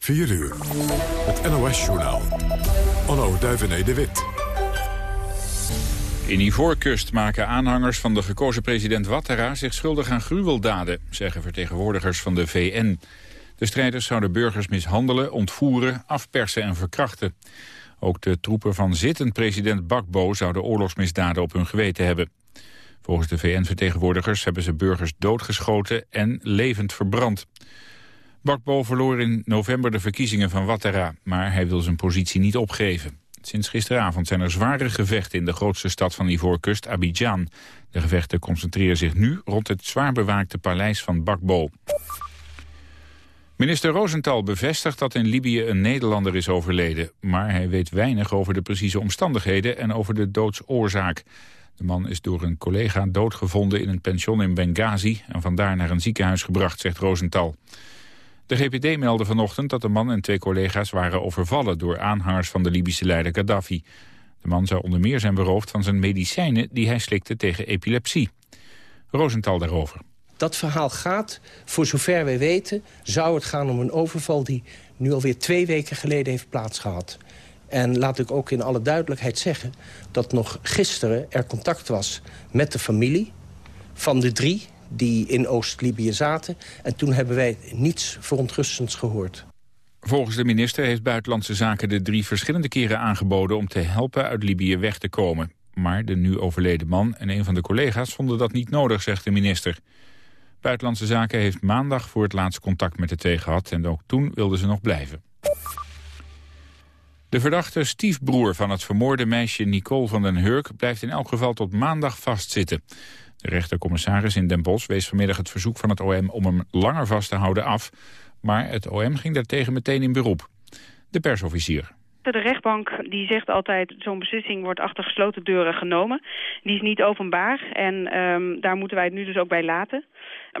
4 uur. Het NOS-journaal. Onno Duivené de Wit. In Ivoorkust maken aanhangers van de gekozen president Ouattara zich schuldig aan gruweldaden, zeggen vertegenwoordigers van de VN. De strijders zouden burgers mishandelen, ontvoeren, afpersen en verkrachten. Ook de troepen van zittend president Bakbo zouden oorlogsmisdaden op hun geweten hebben. Volgens de VN-vertegenwoordigers hebben ze burgers doodgeschoten en levend verbrand. Bakbo verloor in november de verkiezingen van Ouattara, maar hij wil zijn positie niet opgeven. Sinds gisteravond zijn er zware gevechten in de grootste stad van Ivoorkust, Abidjan. De gevechten concentreren zich nu rond het zwaar bewaakte paleis van Bakbo. Minister Rosenthal bevestigt dat in Libië een Nederlander is overleden. Maar hij weet weinig over de precieze omstandigheden en over de doodsoorzaak. De man is door een collega doodgevonden in een pension in Benghazi... en vandaar naar een ziekenhuis gebracht, zegt Rosenthal. De GPD meldde vanochtend dat de man en twee collega's waren overvallen... door aanhangers van de Libische leider Gaddafi. De man zou onder meer zijn beroofd van zijn medicijnen... die hij slikte tegen epilepsie. Rosenthal daarover. Dat verhaal gaat, voor zover wij weten... zou het gaan om een overval die nu alweer twee weken geleden heeft plaatsgehad. En laat ik ook in alle duidelijkheid zeggen... dat nog gisteren er contact was met de familie van de drie die in Oost-Libië zaten. En toen hebben wij niets verontrustends gehoord. Volgens de minister heeft Buitenlandse Zaken de drie verschillende keren aangeboden... om te helpen uit Libië weg te komen. Maar de nu overleden man en een van de collega's vonden dat niet nodig, zegt de minister. Buitenlandse Zaken heeft maandag voor het laatst contact met de twee gehad... en ook toen wilden ze nog blijven. De verdachte stiefbroer van het vermoorde meisje Nicole van den Hurk... blijft in elk geval tot maandag vastzitten. De rechtercommissaris in Den Bosch wees vanmiddag het verzoek van het OM... om hem langer vast te houden af. Maar het OM ging daartegen meteen in beroep. De persofficier. De rechtbank die zegt altijd, zo'n beslissing wordt achter gesloten deuren genomen. Die is niet openbaar en um, daar moeten wij het nu dus ook bij laten.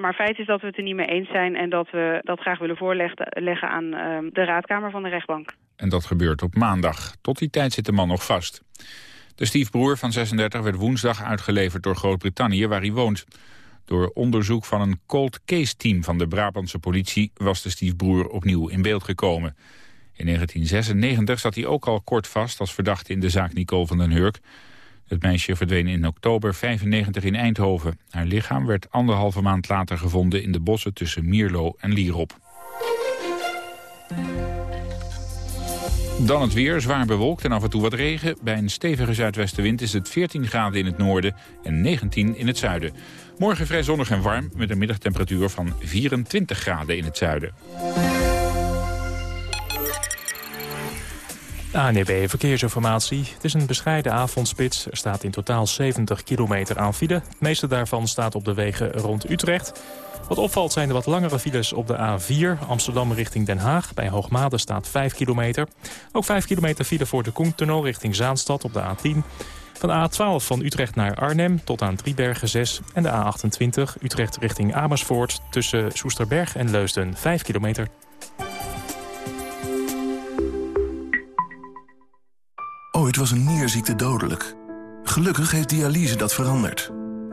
Maar feit is dat we het er niet mee eens zijn en dat we dat graag willen voorleggen aan um, de raadkamer van de rechtbank. En dat gebeurt op maandag. Tot die tijd zit de man nog vast. De stiefbroer van 36 werd woensdag uitgeleverd door Groot-Brittannië waar hij woont. Door onderzoek van een cold case team van de Brabantse politie was de stiefbroer opnieuw in beeld gekomen. In 1996 zat hij ook al kort vast als verdachte in de zaak Nicole van den Hurk. Het meisje verdween in oktober 95 in Eindhoven. Haar lichaam werd anderhalve maand later gevonden in de bossen tussen Mierlo en Lierop. Dan het weer, zwaar bewolkt en af en toe wat regen. Bij een stevige zuidwestenwind is het 14 graden in het noorden en 19 in het zuiden. Morgen vrij zonnig en warm met een middagtemperatuur van 24 graden in het zuiden. ANEB Verkeersinformatie. Het is een bescheiden avondspits. Er staat in totaal 70 kilometer aan file. Het meeste daarvan staat op de wegen rond Utrecht. Wat opvalt zijn de wat langere files op de A4 Amsterdam richting Den Haag. Bij Hoogmade staat 5 kilometer. Ook 5 kilometer file voor de Koentunnel richting Zaanstad op de A10. Van de A12 van Utrecht naar Arnhem tot aan Driebergen 6. En de A28 Utrecht richting Amersfoort tussen Soesterberg en Leusden 5 kilometer. Ooit was een nierziekte dodelijk. Gelukkig heeft dialyse dat veranderd.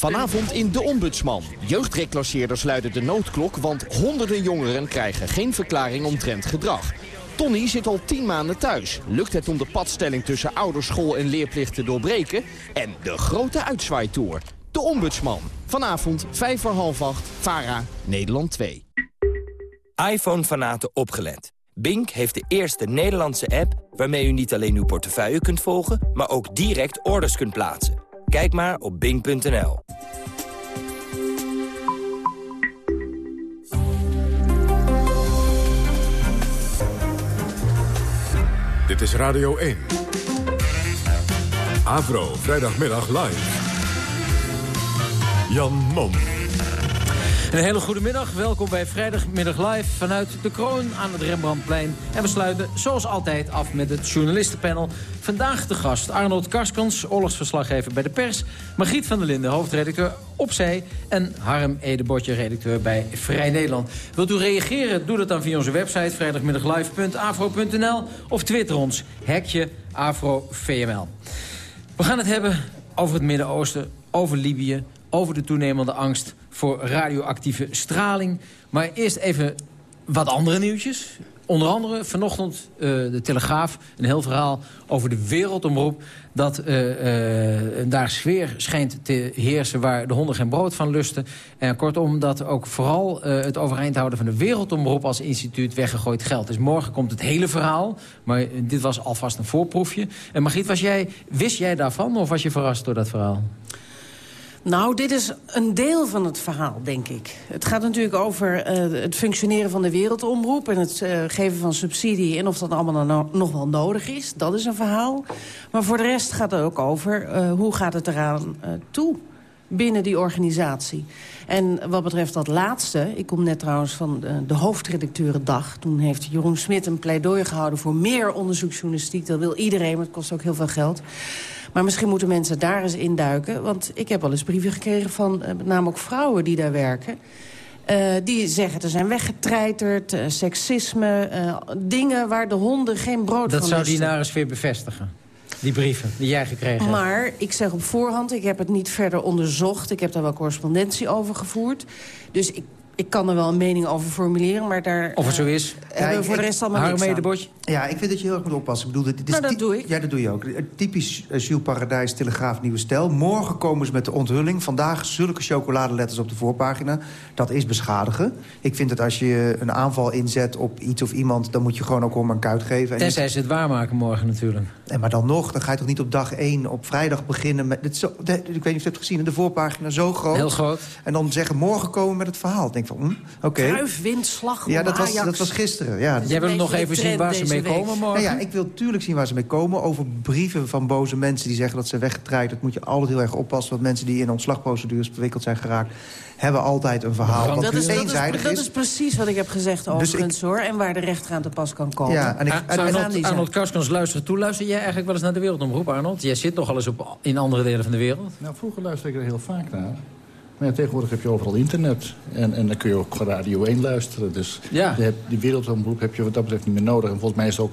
Vanavond in De Ombudsman. Jeugdreclasseerders luiden de noodklok, want honderden jongeren krijgen geen verklaring omtrent gedrag. Tony zit al tien maanden thuis. Lukt het om de padstelling tussen ouderschool en leerplicht te doorbreken? En de grote uitzwaaitour. De Ombudsman. Vanavond, vijf voor half acht, VARA, Nederland 2. iPhone-fanaten opgelet. Bink heeft de eerste Nederlandse app waarmee u niet alleen uw portefeuille kunt volgen... maar ook direct orders kunt plaatsen. Kijk maar op bing.nl. Dit is Radio 1. Avro, vrijdagmiddag live. Jan Mom. Een hele goede middag. Welkom bij Vrijdagmiddag Live vanuit de Kroon aan het Rembrandtplein. En we sluiten zoals altijd af met het journalistenpanel. Vandaag de gast Arnold Karskens, oorlogsverslaggever bij de pers. Margriet van der Linden, hoofdredacteur Opzij. En Harm Edebotje, redacteur bij Vrij Nederland. Wilt u reageren? Doe dat dan via onze website vrijdagmiddaglive.afro.nl of twitter ons, hekje AfroVML. We gaan het hebben over het Midden-Oosten, over Libië, over de toenemende angst voor radioactieve straling. Maar eerst even wat andere nieuwtjes. Onder andere vanochtend uh, de Telegraaf, een heel verhaal over de wereldomroep... dat uh, daar sfeer schijnt te heersen waar de honden geen brood van lusten. En kortom, dat ook vooral het overeind houden van de wereldomroep... als instituut weggegooid geld Dus morgen komt het hele verhaal, maar dit was alvast een voorproefje. En Margriet, was jij, wist jij daarvan of was je verrast door dat verhaal? Nou, dit is een deel van het verhaal, denk ik. Het gaat natuurlijk over uh, het functioneren van de wereldomroep... en het uh, geven van subsidie en of dat allemaal no nog wel nodig is. Dat is een verhaal. Maar voor de rest gaat het ook over uh, hoe gaat het eraan toe binnen die organisatie. En wat betreft dat laatste, ik kom net trouwens van de, de hoofdredacteurendag... toen heeft Jeroen Smit een pleidooi gehouden voor meer onderzoeksjournalistiek. Dat wil iedereen, maar het kost ook heel veel geld. Maar misschien moeten mensen daar eens induiken. Want ik heb al eens brieven gekregen van uh, met name ook vrouwen die daar werken. Uh, die zeggen, er zijn weggetreiterd, uh, seksisme, dingen waar de honden geen brood Dat van zou lusten. die eens weer bevestigen? Die brieven die jij gekregen hebt. Maar ik zeg op voorhand, ik heb het niet verder onderzocht. Ik heb daar wel correspondentie over gevoerd. Dus ik ik kan er wel een mening over formuleren, maar daar... Of het zo is. Uh, hebben we voor de rest allemaal niks aan. Botje? Ja, ik vind dat je heel erg moet oppassen. Ik bedoel, dit is nou, dat doe ik. Ja, dat doe je ook. Typisch uh, Jules Paradijs, Telegraaf, Nieuwe Stijl. Morgen komen ze met de onthulling. Vandaag zulke chocoladeletters op de voorpagina. Dat is beschadigen. Ik vind dat als je een aanval inzet op iets of iemand... dan moet je gewoon ook om een kuit geven. En Tenzij ze het waarmaken morgen natuurlijk. En maar dan nog, dan ga je toch niet op dag 1 op vrijdag beginnen... met dit zo, de, ik weet niet of je het hebt gezien, de voorpagina zo groot. Heel groot. En dan zeggen morgen komen met het verhaal. Denk hm, oké. Okay. Ja, dat was, Ajax. dat was gisteren. Ja. Jij wil nog even zien waar ze mee komen morgen? Nou ja, ik wil natuurlijk zien waar ze mee komen. Over brieven van boze mensen die zeggen dat ze weggetreid. Dat moet je altijd heel erg oppassen. Want mensen die in ontslagprocedures verwikkeld zijn geraakt... hebben altijd een verhaal wat dat is, eenzijdig dat is. Dat is precies wat ik heb gezegd overigens, dus ik, hoor. En waar de rechter aan te pas kan komen. Ja, en ik, en, Arnold, Arnold Karskens, luister toe. Luister jij eigenlijk wel eens naar de wereldomroep, Arnold? Jij zit toch al eens op, in andere delen van de wereld? Nou, vroeger luisterde ik er heel vaak naar. Maar ja, tegenwoordig heb je overal internet. En, en dan kun je ook Radio 1 luisteren. Dus ja. die wereldomroep heb je wat dat betreft niet meer nodig. En volgens mij is het ook...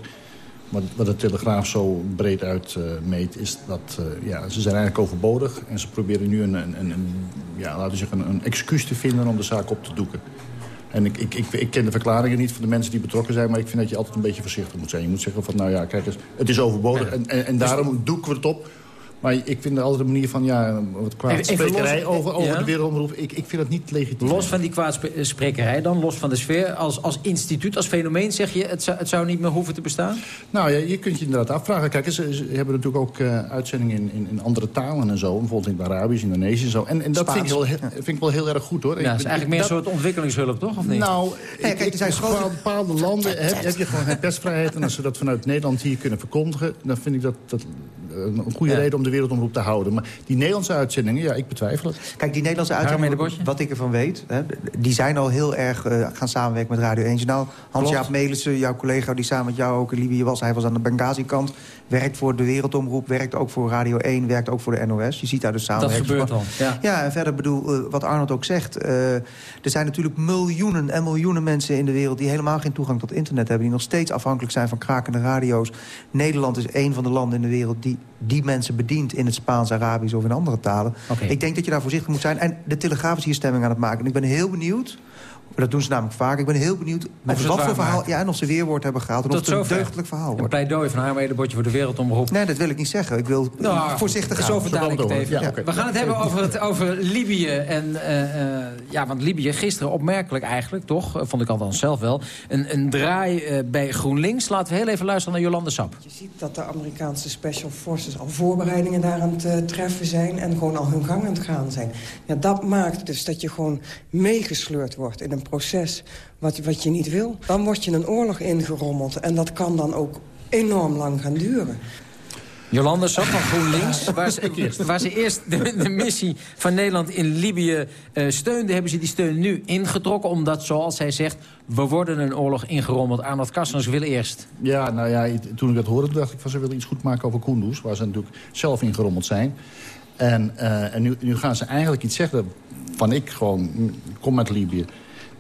Wat, wat de Telegraaf zo breed uitmeet, uh, is dat uh, ja, ze zijn eigenlijk overbodig. En ze proberen nu een, een, een, ja, laten we zeggen, een excuus te vinden om de zaak op te doeken. En ik, ik, ik, ik, ken de verklaringen niet van de mensen die betrokken zijn... maar ik vind dat je altijd een beetje voorzichtig moet zijn. Je moet zeggen van, nou ja, kijk eens, het is overbodig. En, en, en daarom doeken we het op. Maar ik vind er altijd een manier van, ja, wat kwaadsprekerij over, over ja? de wereldomroep. Ik, ik vind dat niet legitiem. Los van die kwaadsprekerij dan, los van de sfeer. Als, als instituut, als fenomeen zeg je, het zou, het zou niet meer hoeven te bestaan? Nou ja, je kunt je inderdaad afvragen. Kijk, ze, ze hebben natuurlijk ook uh, uitzendingen in, in, in, andere talen en zo. Bijvoorbeeld in het Arabisch, Indonesisch en zo. En, en dat vind ik, wel, vind ik wel heel erg goed, hoor. Ja, dat is eigenlijk meer dat, een soort ontwikkelingshulp, toch? Of niet? Nou, ja, kijk, er zijn bepaalde, bepaalde landen heb, heb je gewoon geen persvrijheid. En als ze dat vanuit Nederland hier kunnen verkondigen... dan vind ik dat, dat een goede ja. reden om de wereldomroep te houden. Maar die Nederlandse uitzendingen, ja, ik betwijfel het. Kijk, die Nederlandse uitzendingen, wat ik ervan weet... Hè, die zijn al heel erg uh, gaan samenwerken met Radio 1 Journaal. Hans-Jaap Melissen, jouw collega die samen met jou ook in Libië was... hij was aan de Benghazi-kant, werkt voor de wereldomroep... werkt ook voor Radio 1, werkt ook voor de NOS. Je ziet daar dus samenwerking. Dat gebeurt al, ja. Ja, en verder bedoel, uh, wat Arnold ook zegt... Uh, er zijn natuurlijk miljoenen en miljoenen mensen in de wereld... die helemaal geen toegang tot internet hebben... die nog steeds afhankelijk zijn van krakende radio's. Nederland is een van de landen in de wereld... die die mensen bedient in het Spaans, Arabisch of in andere talen. Okay. Ik denk dat je daar voorzichtig moet zijn. En de Telegraaf is hier stemming aan het maken. En ik ben heel benieuwd dat doen ze namelijk vaak. Ik ben heel benieuwd of wat voor verhaal... Ja, en of ze weerwoord hebben gehaald. En of het een deugdelijk verhaal wordt. Een pleidooi van Harm Edebotje voor de wereldomroep. Nee, dat wil ik niet zeggen. Ik wil nou, voorzichtig gaan. Zo vertaal ik het even. Ja, We gaan het hebben over, het, over Libië. En, uh, ja, want Libië gisteren opmerkelijk eigenlijk, toch? Vond ik althans zelf wel. Een, een draai uh, bij GroenLinks. Laten we heel even luisteren naar Jolande Sap. Je ziet dat de Amerikaanse Special Forces al voorbereidingen daar aan het treffen zijn. En gewoon al hun gang aan het gaan zijn. Ja, dat maakt dus dat je gewoon meegesleurd wordt in een proces wat, wat je niet wil. Dan word je een oorlog ingerommeld. En dat kan dan ook enorm lang gaan duren. Jolanda Sap van GroenLinks, waar ze, waar ze eerst de, de, missie van Nederland in Libië uh, steunde... hebben ze die steun nu ingetrokken, omdat, zoals zij zegt... we worden een oorlog ingerommeld. Arnold Kastens wil eerst. Ja, nou ja, toen ik dat hoorde, dacht ik van ze willen iets goed maken over Kunduz... waar ze natuurlijk zelf ingerommeld zijn. En, uh, en nu, nu gaan ze eigenlijk iets zeggen van ik gewoon, kom uit Libië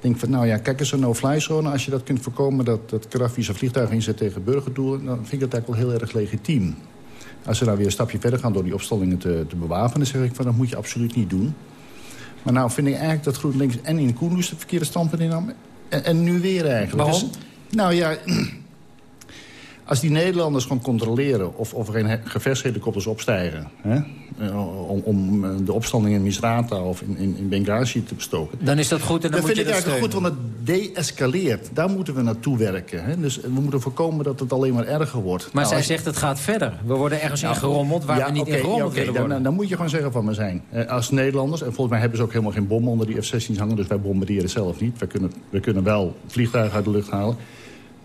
denk van, nou ja, kijk eens een no-fly zone. Als je dat kunt voorkomen, dat, dat Gaddafi zijn vliegtuig inzet tegen burgerdoelen... dan vind ik dat eigenlijk wel heel erg legitiem. Als ze nou weer een stapje verder gaan door die opstallingen te, te bewapenen... dan zeg ik van, dat moet je absoluut niet doen. Maar nou vind ik eigenlijk dat GroenLinks en in Koenloes de verkeerde standpunt innam. En, en nu weer eigenlijk. Waarom? Dus, nou ja, als die Nederlanders gewoon controleren of, of er geen gevechtshelikopters opstijgen... Hè, eh, om, om, eh, de opstanding in Misrata of in, in, in Benghazi te bestoken... Dan is dat goed en dan dat moet je dat vind ik eigenlijk goed, want het deescaleert. Daar moeten we naartoe werken. Hè. Dus we moeten voorkomen dat het alleen maar erger wordt. Maar nou, zij zegt het gaat verder. We worden ergens nou, ingerommeld waar we niet okay, ja, okay, willen worden. Dan, dan, moet je gewoon zeggen van we zijn. Eh, als Nederlanders, en volgens mij hebben ze ook helemaal geen bommen onder die F-16's hangen... dus wij bombarderen zelf niet. We kunnen, we kunnen wel vliegtuigen uit de lucht halen...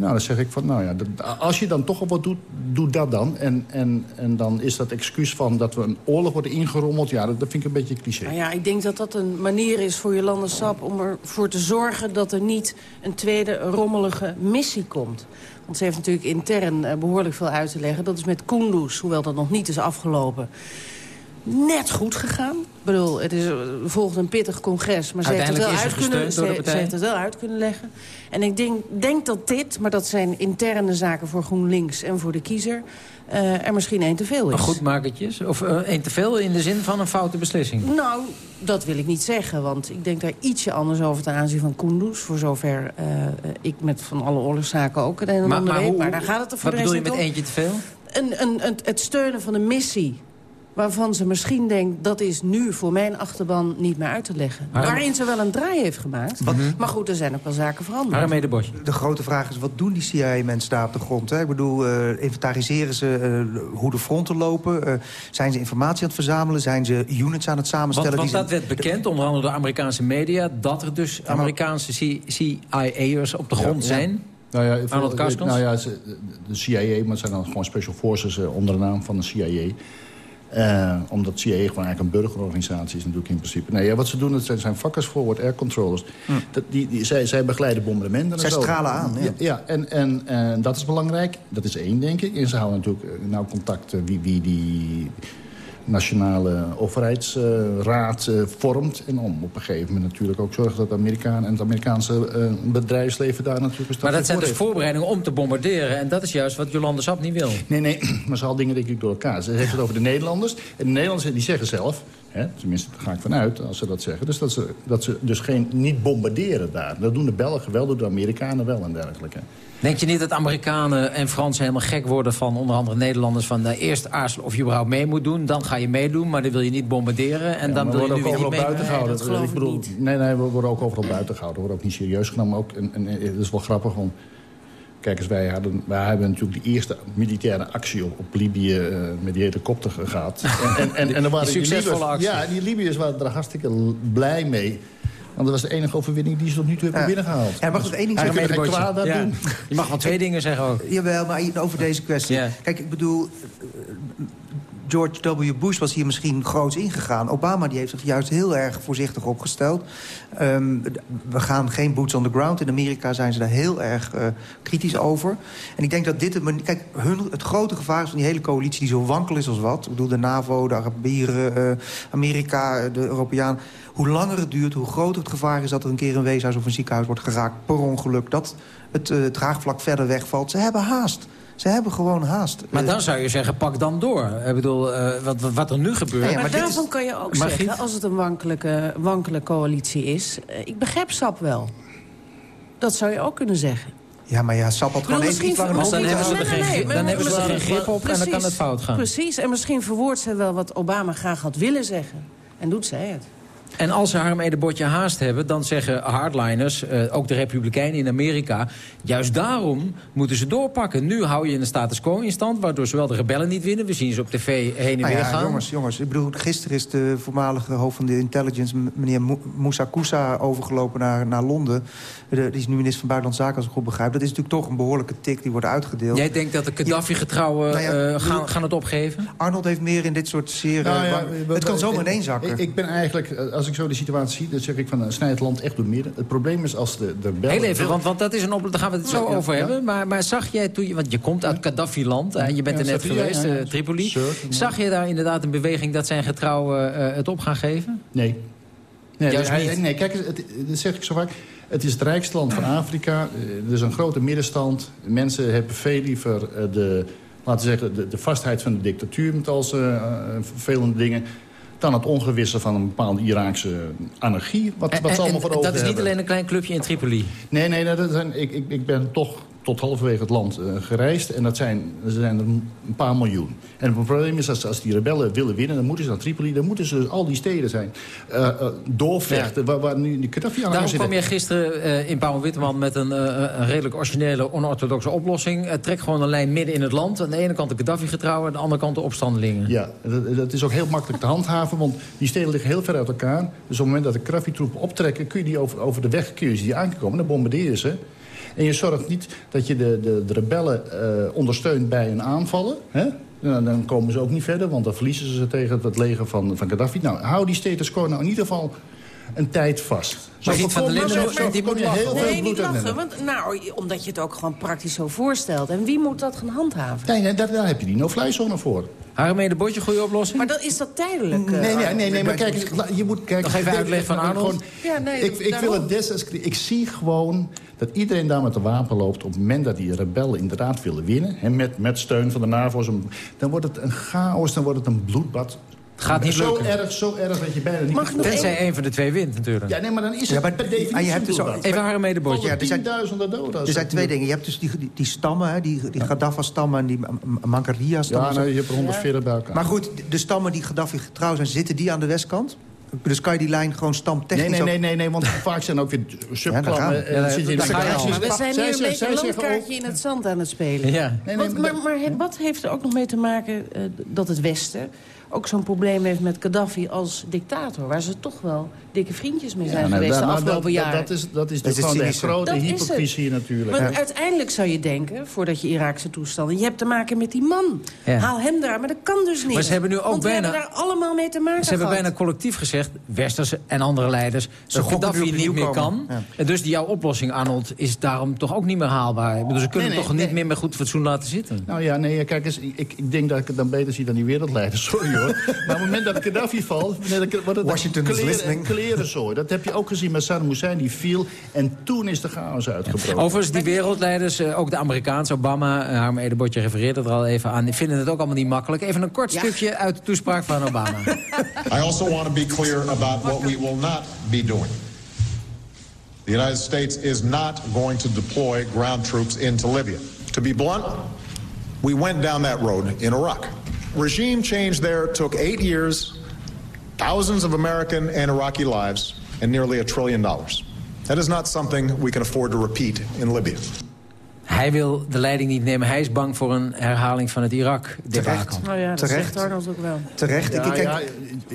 Nou, dan zeg ik van, nou ja, als je dan toch al wat doet, doe dat dan. En, en, en dan is dat excuus van dat we een oorlog worden ingerommeld. Ja, dat, vind ik een beetje cliché. Nou ja, ik denk dat dat een manier is voor Jolande Sap... om ervoor te zorgen dat er niet een tweede rommelige missie komt. Want ze heeft natuurlijk intern eh, behoorlijk veel uit te leggen. Dat is met Kunduz, hoewel dat nog niet is afgelopen net goed gegaan. Ik bedoel, het is, volgt een pittig congres, maar ze heeft, het wel uit kunnen, ze, ze, heeft het wel uit kunnen leggen. En ik denk, denk dat dit, maar dat zijn interne zaken voor GroenLinks en voor de kiezer... Uh, er misschien één te veel is. Goed makertjes? Of uh, één te veel in de zin van een foute beslissing? Nou, dat wil ik niet zeggen. Want ik denk daar ietsje anders over ten aanzien van Kunduz. Voor zover uh, ik met van alle oorlogszaken ook het een en ander weet. Maar daar gaat het er voor Wat bedoel je met eentje te veel? Een, een, een, het steunen van een missie waarvan ze misschien denkt... dat is nu voor mijn achterban niet meer uit te leggen. Waarin ze wel een draai heeft gemaakt. Maar goed, er zijn ook wel zaken veranderd. de. De grote vraag is, wat doen die CIA-mensen daar op de grond? Hè? Ik bedoel, uh, inventariseren ze uh, hoe de fronten lopen? Uh, zijn ze informatie aan het verzamelen? Zijn ze units aan het samenstellen? Want, want dat werd bekend, onder andere door Amerikaanse media... dat er dus Amerikaanse CIA'ers op de grond zijn... Nou ja, Arnold Nou ja, de CIA, maar het zijn dan gewoon special forces onder de naam van de CIA... Uh, omdat CIA gewoon eigenlijk een burgerorganisatie is natuurlijk in principe. Nee, ja, wat ze doen, dat zijn, zijn vakkers forward air controllers. Hm. Dat, die, die, zij, zij begeleiden bombardementen. Zij stralen aan, ja. ja, en, en, en dat is belangrijk. Dat is één, denk ik. En ze houden natuurlijk eh, nauw contact wie, wie die nationale overheidsraad uh, vormt. En om op een gegeven moment natuurlijk ook zorgen dat de Amerikanen en het Amerikaanse uh, bedrijfsleven daar natuurlijk Maar dat zijn dus voorbereidingen om te bombarderen. En dat is juist wat Jolande Sap niet wil. Nee, nee, maar ze haalt dingen denk ik door elkaar. Ze heeft het over de Nederlanders. En de Nederlanders die zeggen zelf... Hè, tenminste, daar ga ik vanuit als ze dat zeggen. Dus dat ze, dat ze dus geen, niet bombarderen daar. Dat doen de Belgen wel, doen de Amerikanen wel en dergelijke. Denk je niet dat Amerikanen en Fransen helemaal gek worden van onder andere Nederlanders... van uh, eerst aarzelen of je überhaupt mee moet doen, dan ga je meedoen... maar dan wil je niet bombarderen en dan wil je nu weer niet mee. Buiten gehouden. Nee, dat ik bedoel, niet. Nee, nee, we worden ook overal buiten gehouden. We worden ook niet serieus genomen. Ook, en, en, het is wel grappig, want Kijk eens, wij, hadden, wij hebben natuurlijk de eerste militaire actie op, op Libië uh, met die helikopter gehad. En, en, en, en dan waren die, die Libiërs, Ja, die Libiërs waren er hartstikke blij mee. Want dat was de enige overwinning die ze tot nu toe hebben ja. binnengehaald. Ja, mag ik één ding zeggen? Kwaad ja. doen. Je mag wel twee dingen zeggen ook. Jawel, maar over deze kwestie. Kijk, ik bedoel... George W. Bush was hier misschien groots ingegaan. Obama die heeft zich juist heel erg voorzichtig opgesteld. Um, we gaan geen boots on the ground. In Amerika zijn ze daar heel erg uh, kritisch over. En ik denk dat dit... Het, kijk, hun, het grote gevaar is van die hele coalitie die zo wankel is als wat. Ik bedoel, de NAVO, de Arabieren, uh, Amerika, de Europeanen hoe langer het duurt, hoe groter het gevaar is... dat er een keer een weeshuis of een ziekenhuis wordt geraakt per ongeluk... dat het draagvlak verder wegvalt. Ze hebben haast. Ze hebben gewoon haast. Maar dan zou je zeggen, pak dan door. Ik bedoel, uh, wat, wat er nu gebeurt... Nee, maar, maar daarvan is... kan je ook zeggen, als het een wankelijke, wankele coalitie is... Uh, ik begrijp SAP wel. Dat zou je ook kunnen zeggen. Ja, maar ja, Sabbat gewoon even niet waarom dan hebben ze er geen, dan hebben ze er geen grip op en dan kan het fout gaan. Precies, en misschien verwoordt zij wel wat Obama graag had willen zeggen. En doet zij het. En als ze Harm Edebotje haast hebben, dan zeggen hardliners... Uh, ook de Republikeinen in Amerika... juist daarom moeten ze doorpakken. Nu hou je een status quo in stand... waardoor zowel de rebellen niet winnen... we zien ze op tv heen en nou weer ja, gaan. Jongens, jongens, ik bedoel, gisteren is de voormalige hoofd van de intelligence... meneer Moussa Koussa overgelopen naar, naar Londen. De, die is nu minister van Buitenlandse Zaken, als ik goed begrijp. Dat is natuurlijk toch een behoorlijke tik die wordt uitgedeeld. Jij denkt dat de Gaddafi-getrouwen nou uh, gaan, gaan het opgeven? Arnold heeft meer in dit soort zeer... Nou ja, het kan zomaar ineen zakken. Ik, ik ben eigenlijk eh, als ik zo de situatie zie, dan zeg ik van snijd het land echt door midden. Het probleem is als de, de Heel even, want, want dat is een op, daar gaan we het zo over hebben. Maar, maar zag jij toen je, want je komt uit Gaddafi-land, je bent er net geweest, uh, Tripoli. zag je daar inderdaad een beweging dat zijn getrouwen uh, het op gaan geven? Nee. Nee, Juist niet. nee kijk, het, dat zeg ik zo vaak. Het is het rijkste land van Afrika. Er is een grote middenstand. Mensen hebben veel liever de, laten we zeggen, de, de vastheid van de dictatuur... met al zijn vervelende dingen dan het ongewisse van een bepaalde Iraakse anarchie. Wat, wat ze allemaal voor ogen Dat is niet alleen een klein clubje in Tripoli? Nee, nee dat zijn, ik, ik, ik ben toch tot halverwege het land uh, gereisd. En dat zijn, er zijn er een paar miljoen. En het probleem is, als, als die rebellen willen winnen... dan moeten ze naar Tripoli, dan moeten ze al die steden zijn. Uh, uh, doorvechten, waar, waar, nu die Gaddafi aan Daarom kwam je gisteren in Pauw Witteman... met een, een, redelijk originele, onorthodoxe oplossing. trek gewoon een lijn midden in het land. Aan de ene kant de Gaddafi-getrouwen, aan de andere kant de opstandelingen. Ja, dat, dat, is ook heel makkelijk te handhaven... want die steden liggen heel ver uit elkaar. Dus op het moment dat de Gaddafi-troepen optrekken... kun je die over, over de weg kun je die aankomen, dan bombardeer je ze... En je zorgt niet dat je de, de, de rebellen uh, ondersteunt bij een aanvallen. Hè? Nou, dan komen ze ook niet verder, want dan verliezen ze tegen het leger van, van Gaddafi. Nou, hou die status quo nou in ieder geval een tijd vast. Maar niet van de Linden, die moet je heel veel nee, niet lachen, want, nou, omdat je het ook gewoon praktisch zo voorstelt. En wie moet dat gaan handhaven? Nee, nee daar, daar heb je die no-fly-zone voor. Harmee de Botje, goede oplossing? Maar dan is dat tijdelijk. Nee, nee, nee, nee maar kijk, je moet... Kijk, Nog even uitleg van Arnold. ja, nee, ik, ik wil het ik zie gewoon dat iedereen daar met een wapen loopt... op het moment dat die rebellen inderdaad willen winnen... Hè, met, met steun van de NAVO, dan wordt het een chaos, dan wordt het een bloedbad gaat niet zo erg, zo erg dat je bijna niet... Mag Tenzij een van de twee wint natuurlijk. Ja, nee, maar dan is het ja, maar, per definitie je hebt dus ook, Even haar mee de bordje. Ja, er zijn tienduizenden doden. Er zijn twee dingen. Je hebt dus die, die, die stammen, hè, die, die Gaddafi-stammen en die Mankaria-stammen. Ja, nee, je hebt er 140 bij elkaar. Maar goed, de stammen die Gaddafi getrouw zijn, zitten die aan de westkant? Dus kan je die lijn gewoon stamtechnisch... Nee, nee, nee, nee, nee want vaak zijn ook weer subklammen. Ja, ja, ja, we zijn nu een beetje een landkaartje in het zand aan het spelen. Ja. Nee, nee, maar, maar, maar wat heeft er ook nog mee te maken uh, dat het Westen ook zo'n probleem heeft met Gaddafi als dictator... waar ze toch wel dikke vriendjes mee zijn geweest de afgelopen dat, jaren. Dat is, dat is dus de grote hypocrisie natuurlijk. Want uiteindelijk zou je denken, voordat je Iraakse toestanden... je hebt te maken met die man. Haal hem daar, maar dat kan dus niet. Maar ze hebben nu ook Want bijna, we hebben daar allemaal mee te maken Ze hebben bijna collectief gezegd, Westerse en andere leiders... dat Gaddafi niet meer kan. En dus jouw oplossing, Arnold, is daarom toch ook niet meer haalbaar. Dus ze kunnen nee, toch niet meer met goed fatsoen laten zitten. Nou ja, nee, kijk eens, ik, ik denk dat ik het dan beter zie dan die wereldleiders. Sorry hoor. maar op het moment dat Gaddafi valt... wordt het Washington is listening. Dat heb je ook gezien met Saddam Hussein, die viel. En toen is de chaos uitgebroken. Overigens, die wereldleiders, eh, ook de Amerikaanse Obama... uh, Harm Edebotje refereerde er al even aan... die vinden het ook allemaal niet makkelijk. Even een kort stukje uit de toespraak van Obama. I also want to be clear about what we will not be doing. The United States is not going to deploy ground troops into Libya. To be blunt, we went down that road in Iraq. Regime change there took eight years, thousands of American and Iraqi lives, and nearly a trillion dollars. That is not something we can afford to repeat in Libya. Hij wil de leiding niet nemen. Hij is bang voor een herhaling van het irak Terecht. Oh ja, dat Terecht. zegt Arnold ook wel. Terecht. Ja, ik, ja,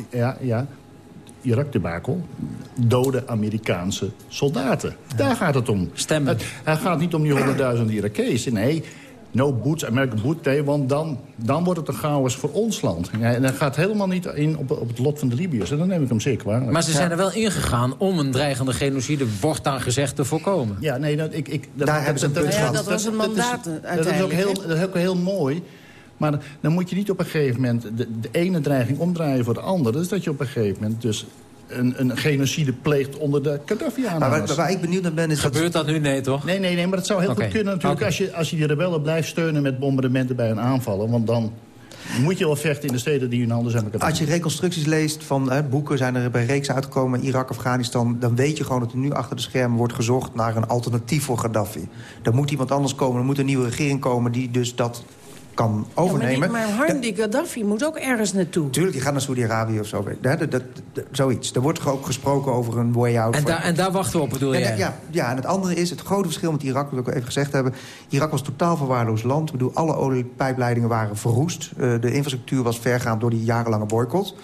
ja, ja. Irak-debakel. Dode Amerikaanse soldaten. Daar gaat het om. Stemmen. Het, het gaat niet om die honderdduizend Irakezen. Nee, no boots, American boot day, want dan, dan wordt het een chaos voor ons land. En dat gaat helemaal niet in op, op het lot van de Libiërs. En dan neem ik hem zeker kwalijk. Maar ze zijn er wel ingegaan om een dreigende genocide, wordt dan gezegd, te voorkomen. Ja, nee, dat, ik, ik, dat, Daar hebben ze een punt ja, dat was een mandaat dat is, dat is ook heel, dat is ook heel mooi. Maar dan moet je niet op een gegeven moment de, de ene dreiging omdraaien voor de andere. Dus dat je op een gegeven moment dus een, een genocide pleegt onder de gaddafi aanhangers. waar, waar, ik benieuwd naar ben is... Gebeurt dat, nu? Nee, toch? Nee, nee, nee, maar dat zou heel goed kunnen natuurlijk... Als, je, als je die rebellen blijft steunen met bombardementen bij een aanvallen. Want dan... Moet je wel vechten in de steden die in handen zijn. Als je reconstructies leest van hè, boeken, zijn er bij reeks uitgekomen... Irak, Afghanistan, dan weet je gewoon dat er nu achter de schermen wordt gezocht... naar een alternatief voor Gaddafi. Er moet iemand anders komen, er moet een nieuwe regering komen... die dus dat kan overnemen. Ja, maar, maar Harm, die Gaddafi moet ook ergens naartoe. Tuurlijk, die gaat naar Saudi-Arabië of zo. Dat, dat, dat, zoiets. Er wordt ook gesproken over een way out. En, da en daar wachten we op, bedoel je? Ja, ja, ja, en het andere is, het grote verschil met Irak... wat we ook even gezegd hebben... Irak was totaal verwaarloosd land. Ik bedoel, alle oliepijpleidingen waren verroest. Uh, de infrastructuur was vergaand door die jarenlange boycott.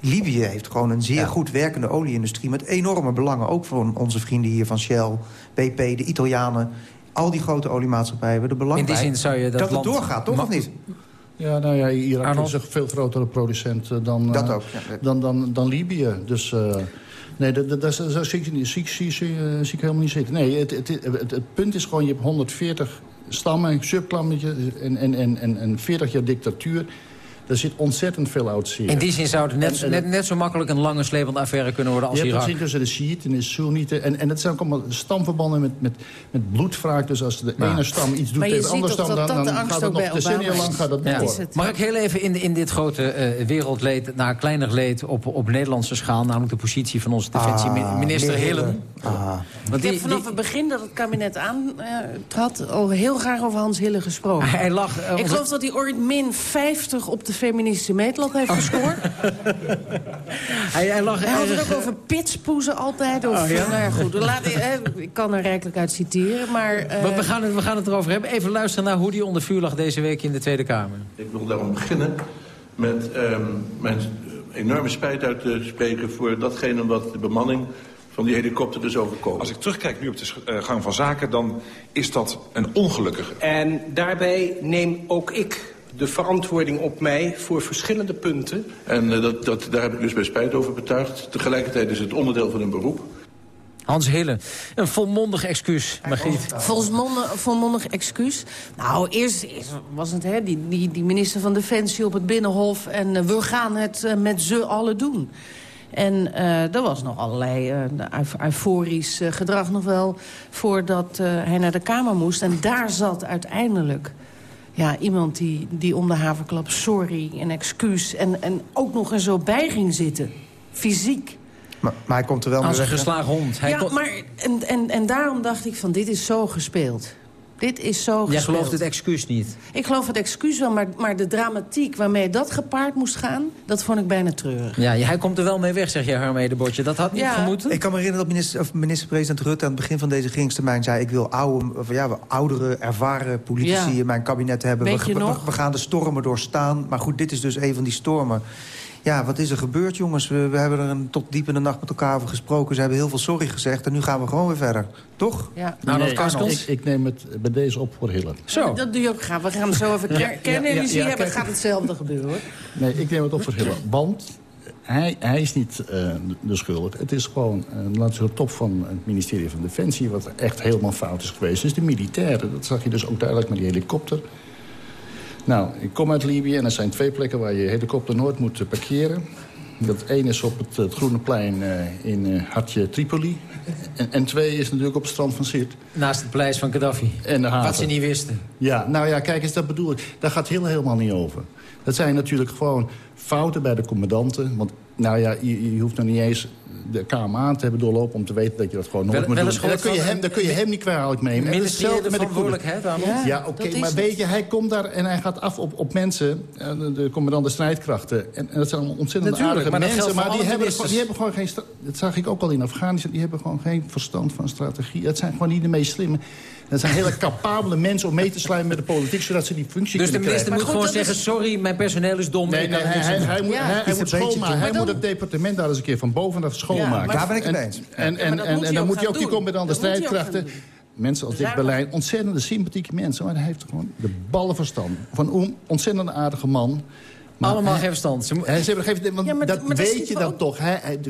Libië heeft gewoon een zeer ja. goed werkende olieindustrie... met enorme belangen, ook voor onze vrienden hier van Shell, BP, de Italianen al die grote oliemaatschappijen hebben er belang In die zin zou je dat, dat land... het doorgaat, toch of niet? Ja, nou ja, Irak Arnold? is een veel grotere producent dan, dat ook, ja. dan, dan, dan Libië. Dus uh, nee, dat, dat, dat, dat zie, ik, zie, zie, zie, zie ik helemaal niet zitten. Nee, het, het, het, het, punt is gewoon, je hebt 140 stammen, subklammetjes en, en, en, en, en 40 jaar dictatuur. Er zit ontzettend veel oud In die zin zou het net, en, net, net, zo makkelijk een lange slepende affaire kunnen worden als je Irak. Je hebt tussen de Shiiten en de Soenieten. En, en het zijn ook allemaal stamverbanden met, met, met bloedwraak. Dus als de ene stam iets doet tegen de andere stam... dan, dan gaat het nog decennia lang gaat dat ja. Mag ik heel even in, in dit grote uh, wereldleed... naar kleiner leed op, op Nederlandse schaal... namelijk de positie van onze defensieminister ah, Hillen. Ah. Want die, ik heb vanaf die, het begin dat het kabinet aantrad... Uh, al heel graag over Hans Hille gesproken. Hij lag, uh, ik geloof dat hij ooit min 50 op de feministische meetlat heeft Oh. gescoord. hij, hij, lag hij had het ook over pitspoezen altijd. Of, oh, ja? Nou ja, goed, laat, ik, ik kan er rijkelijk uit citeren. Maar, uh... we, we, gaan het, we gaan het erover hebben. Even luisteren naar hoe die onder vuur lag deze week in de Tweede Kamer. Ik wil daarom beginnen met um, mijn enorme spijt uit te spreken... voor datgene wat de bemanning van die helikopter dus overkomen. Als ik terugkijk nu op de gang van zaken, dan is dat een ongelukkige. En daarbij neem ook ik de verantwoording op mij voor verschillende punten. En uh, dat, dat, daar heb ik dus bij spijt over betuigd. Tegelijkertijd is het onderdeel van een beroep. Hans Hille, een volmondig excuus, Margriet. Volmondig, volmondig excuus? Nou, eerst, was het hè, die, die, die minister van Defensie op het Binnenhof... en uh, we gaan het uh, met ze allen doen. En uh, er was nog allerlei uh, euforisch uh, gedrag nog wel... voordat hij naar de Kamer moest. En daar zat uiteindelijk ja, iemand die, die om de haverklap sorry en excuus... En, en ook nog er zo bij ging zitten. Fysiek. Maar, maar hij komt er wel Als mee een geslagen hond. Hij ja, maar en, en, en daarom dacht ik van dit is zo gespeeld. Dit is zo Jij gespeeld. gelooft het excuus niet? Ik geloof het excuus wel, maar, maar de dramatiek waarmee dat gepaard moest gaan... dat vond ik bijna treurig. Ja, hij komt er wel mee weg, zeg je, Harmee de Botje. Dat had niet Ja. gemoeten? Ik kan me herinneren dat minister, of minister-president Rutte... aan het begin van deze regeringstermijn zei... ik wil oude, of ja, oudere, ervaren politici Ja. in mijn kabinet hebben. We, we gaan de stormen doorstaan. Maar goed, dit is dus een van die stormen. Ja, wat is er gebeurd, jongens? We, we hebben er een, tot diep in de nacht met elkaar over gesproken. Ze hebben heel veel sorry gezegd en nu gaan we gewoon weer verder. Toch? Ja. Nou, dat kan ik, ik neem het bij deze op voor Hille. Zo. Dat doe je ook graag. We gaan zo ker- Ja, ja, kernenergie ja, ja, hebben. kijk. gaat hetzelfde gebeuren, hoor. Nee, ik neem het op voor Hille. Want hij, hij is niet eh, de- schuldig. Het is gewoon uh, laten we zeggen, de top van het ministerie van Defensie... wat echt helemaal fout is geweest. Dus de militairen, dat zag je dus ook duidelijk met die helikopter. Nou, ik kom uit Libië en er zijn twee plekken... waar je helikopter nooit moet eh, parkeren. Dat één is op het, het Groene Plein eh, in eh, Hartje Tripoli. En, en twee is natuurlijk op het strand van Sirte. Naast het paleis van Gaddafi. En de haven. Wat ze niet wisten. Ja, nou ja, kijk eens, dat bedoel ik. Daar gaat heel helemaal niet over. Dat zijn natuurlijk gewoon fouten bij de commandanten. Want, nou ja, je, je hoeft nog niet eens de KMA te hebben doorlopen... om te weten dat je dat gewoon nooit Wel- moet wel doen. En daar kun, je hem, daar kun je hem niet kwalijk mee nemen. En hetzelfde met de verantwoordelijkheid? Ja, Ja, oké, maar het. weet je, hij komt daar en hij gaat af op, op mensen... eh, de, de commandant de strijdkrachten. En, en dat zijn allemaal ontzettend Natuurlijk, aardige maar mensen... maar die hebben, gewoon, die hebben gewoon geen... Dat zag ik ook al in Afghanistan. Die hebben gewoon geen verstand van strategie. Dat zijn gewoon niet de meest slimme... Dat zijn hele capabele mensen om mee te sluiten met de politiek... zodat ze die functie Dus de kunnen minister krijgen. moet gewoon zeggen... sorry, mijn personeel is dom. Nee, hij, moet, Ja. hij, hij moet schoonmaken. Hij moet het departement daar eens een keer van bovenaf schoonmaken. Daar ben ik het eens. En, en, en, moet en hij dan ook moet je ook die ook strijdkrachten... Mensen als Daarom- Berlijn, ontzettende sympathieke mensen... maar hij heeft gewoon de ballen verstand. Van een ontzettend aardige man... Allemaal geen verstand. Ze, ze hebben geen, want ja, dat weet je dan toch.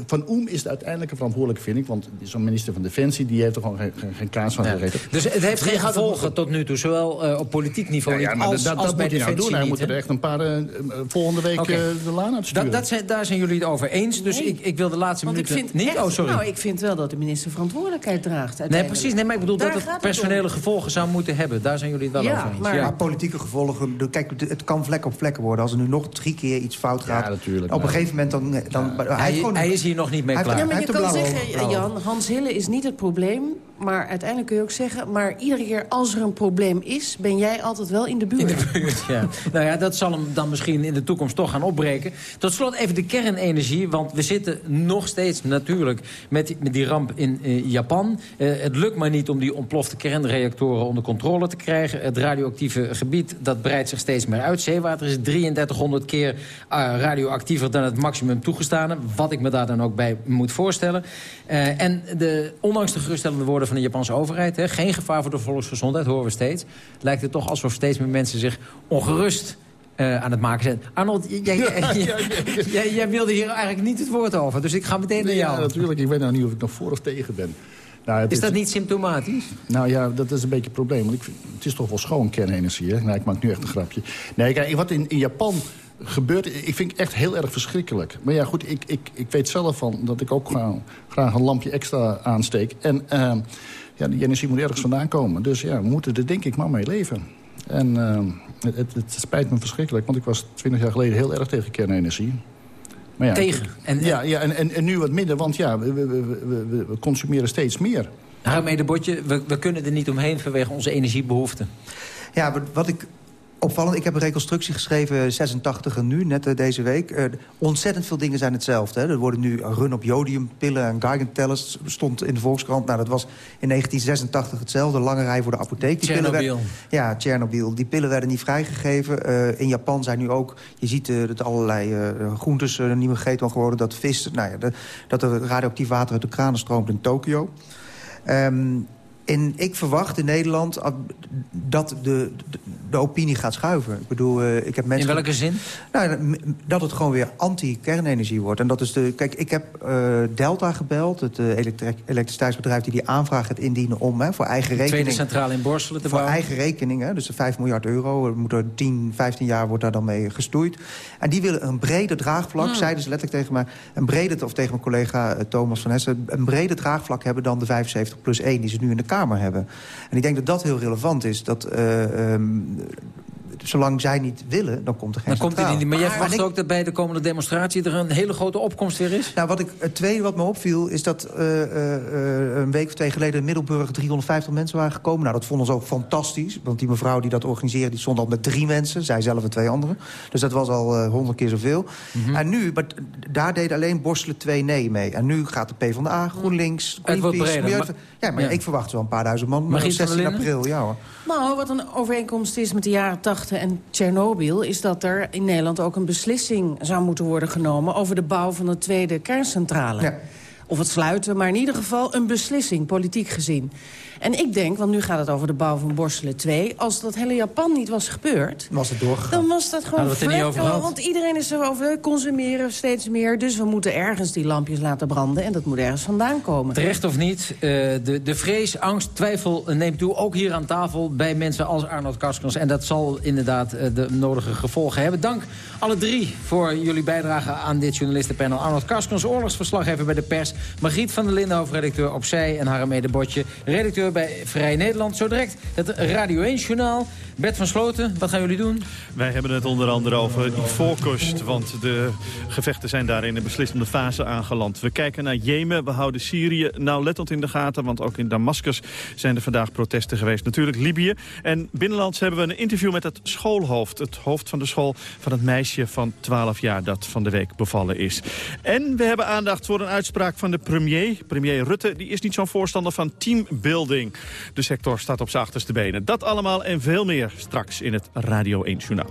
van Oem is de uiteindelijke verantwoordelijke, vind ik. Want zo'n minister van Defensie die heeft er gewoon geen, geen, kaas van gegeten. Dus het heeft geen gevolgen tot nu toe. Zowel uh, op politiek niveau ja, als, dat, als dat bij moet Defensie nou doen. Hij moet er echt een paar uh, volgende week okay. uh, de laan uitsturen. Dat, dat zijn, daar zijn jullie het over eens. Dus nee. ik, ik wil de laatste want minuten... Ik vind niet? Echt, oh, sorry. Nou, ik vind wel dat de minister verantwoordelijkheid draagt. Nee, precies. Nee, maar ik bedoel daar dat het personele gevolgen zou moeten hebben. Daar zijn jullie het wel over eens. Maar, ja. politieke gevolgen... Kijk, het kan vlek op vlek worden. Als er nu nog drie keer iets fout gaat... natuurlijk. Op een gegeven moment dan... dan ja. hij, hij, hij, is hier nog niet mee klaar. Ja, maar je kan zeggen, Jan, Hans Hille is niet het probleem. Maar uiteindelijk kun je ook zeggen... maar iedere keer als er een probleem is... ben jij altijd wel in de buurt. In de buurt, ja. nou ja, dat zal hem dan misschien in de toekomst toch gaan opbreken. Tot slot even de kernenergie. Want we zitten nog steeds natuurlijk met, met die ramp in uh, Japan. Uh, het lukt maar niet om die ontplofte kernreactoren onder controle te krijgen. Het radioactieve gebied dat breidt zich steeds meer uit. Zeewater is 3300 keer uh, radioactiever dan het maximum toegestane. Wat ik me daar dan ook bij moet voorstellen. en de, ondanks de geruststellende woorden van de Japanse overheid... Hè, geen gevaar voor de volksgezondheid, horen we steeds... lijkt het toch alsof steeds meer mensen zich ongerust uh, aan het maken zijn. Arnold, jij, ja, ja, jij, jij, wilde hier eigenlijk niet het woord over. Dus ik ga meteen naar jou. Ja, natuurlijk. Ik weet nou niet of ik nog voor of tegen ben. Nou, is dat niet symptomatisch? Nou ja, dat is een beetje het probleem. Want ik vind, het is toch wel schoon kernenergie. Hè? Nou, ik maak nu echt een grapje. Nee, kijk, wat in, in Japan gebeurt, ik vind het echt heel erg verschrikkelijk. Maar ja, goed, ik, ik, ik weet zelf van dat ik ook graag, graag een lampje extra aansteek. En uh, ja, die energie moet ergens vandaan komen. Dus ja, we moeten er denk ik maar mee leven. En uh, het, het, het, spijt me verschrikkelijk, want ik was twintig jaar geleden heel erg tegen kernenergie. Maar ja, tegen? En, ja, ja en, en, en, nu wat minder, want ja, we, we, we, we consumeren steeds meer. Daarmee de botje, we, we kunnen er niet omheen vanwege onze energiebehoeften. Ja, wat ik opvallend. Ik heb een reconstructie geschreven, 86 en nu, net uh, deze week. Uh, ontzettend veel dingen zijn hetzelfde. Hè. Er worden nu run op jodiumpillen en Geigen-tellers stond in de Volkskrant. Nou, dat was in 1986 hetzelfde. Lange rij voor de apotheek. Die Chernobyl. ja, Tsjernobyl. Die pillen werden niet vrijgegeven. Uh, in Japan zijn nu ook, je ziet dat allerlei groentes niet meer gegeten geworden. Dat vis, nou ja, de, dat er radioactief water uit de kranen stroomt in Tokio. Um, en ik verwacht in Nederland dat de, de, de opinie gaat schuiven. Ik bedoel, uh, ik heb mensen... In welke zin? Nou, dat het gewoon weer anti-kernenergie wordt. En dat is de... Kijk, ik heb uh, Delta gebeld, het uh, elektriciteitsbedrijf... die die aanvraag gaat indienen om hè, voor eigen rekening... tweede centrale in Borselen te Voor eigen rekening, hè, dus 5 miljard euro. Er moet er 10, 15 jaar wordt daar dan mee gestoeid. En die willen een brede draagvlak, hmm. zeiden ze letterlijk tegen mij... een brede, of tegen mijn collega Thomas van Hessen... een brede draagvlak hebben dan de 75 plus 1 die ze nu in de Hebben. En ik denk dat dat heel relevant is. Dat uh, um, zolang zij niet willen, dan komt er geen dan komt er niet. Maar jij verwacht ook dat bij de komende demonstratie... er een hele grote opkomst weer is? Nou, wat ik, het tweede wat me opviel... is dat uh, uh, een week of twee geleden in Middelburg 350 mensen waren gekomen. Nou, dat vonden ze ook fantastisch. Want die mevrouw die dat organiseerde, die stond al met drie mensen. Zij zelf en twee anderen. Dus dat was al honderd keer zoveel. Mm -hmm. En nu, maar daar deed alleen Borselen 2 nee mee. En nu gaat de PvdA, GroenLinks, Greenpeace... Maar, ja, maar ja. ik verwacht wel een paar duizend man. Maar 16 april, ja hoor. Nou, wat een overeenkomst is met de jaren 80 en Tsjernobyl... is dat er in Nederland ook een beslissing zou moeten worden genomen... over de bouw van een tweede kerncentrale. Ja. Of het sluiten, maar in ieder geval een beslissing, politiek gezien. En ik denk, want nu gaat het over de bouw van Borselen 2... als dat hele Japan niet was gebeurd... Was het doorgegaan. Dan was dat gewoon gehad. Want iedereen is erover, consumeren steeds meer. Dus we moeten ergens die lampjes laten branden. En dat moet ergens vandaan komen. Terecht of niet, uh, de, de vrees, angst, twijfel neemt toe. Ook hier aan tafel bij mensen als Arnold Karskens. En dat zal inderdaad uh, de nodige gevolgen hebben. Dank alle drie voor jullie bijdrage aan dit journalistenpanel. Arnold Karskens, oorlogsverslaggever bij de pers. Margriet van der Linden, hoofdredacteur Opzij. En Harmede Botje, redacteur bij Vrij Nederland. Zo direct het Radio 1-journaal. Bert van Sloten, wat gaan jullie doen? Wij hebben het onder andere over Ivoorkust, want de gevechten zijn daar in een beslissende fase aangeland. We kijken naar Jemen, we houden Syrië nauwlettend in de gaten, want ook in Damascus zijn er vandaag protesten geweest. Natuurlijk Libië. En binnenlands hebben we een interview met het schoolhoofd, het hoofd van de school van het meisje van 12 jaar dat van de week bevallen is. En we hebben aandacht voor een uitspraak van de premier, premier Rutte. Die is niet zo'n voorstander van teambuilding. De sector staat op zijn achterste benen. Dat allemaal en veel meer straks in het Radio 1 Journaal.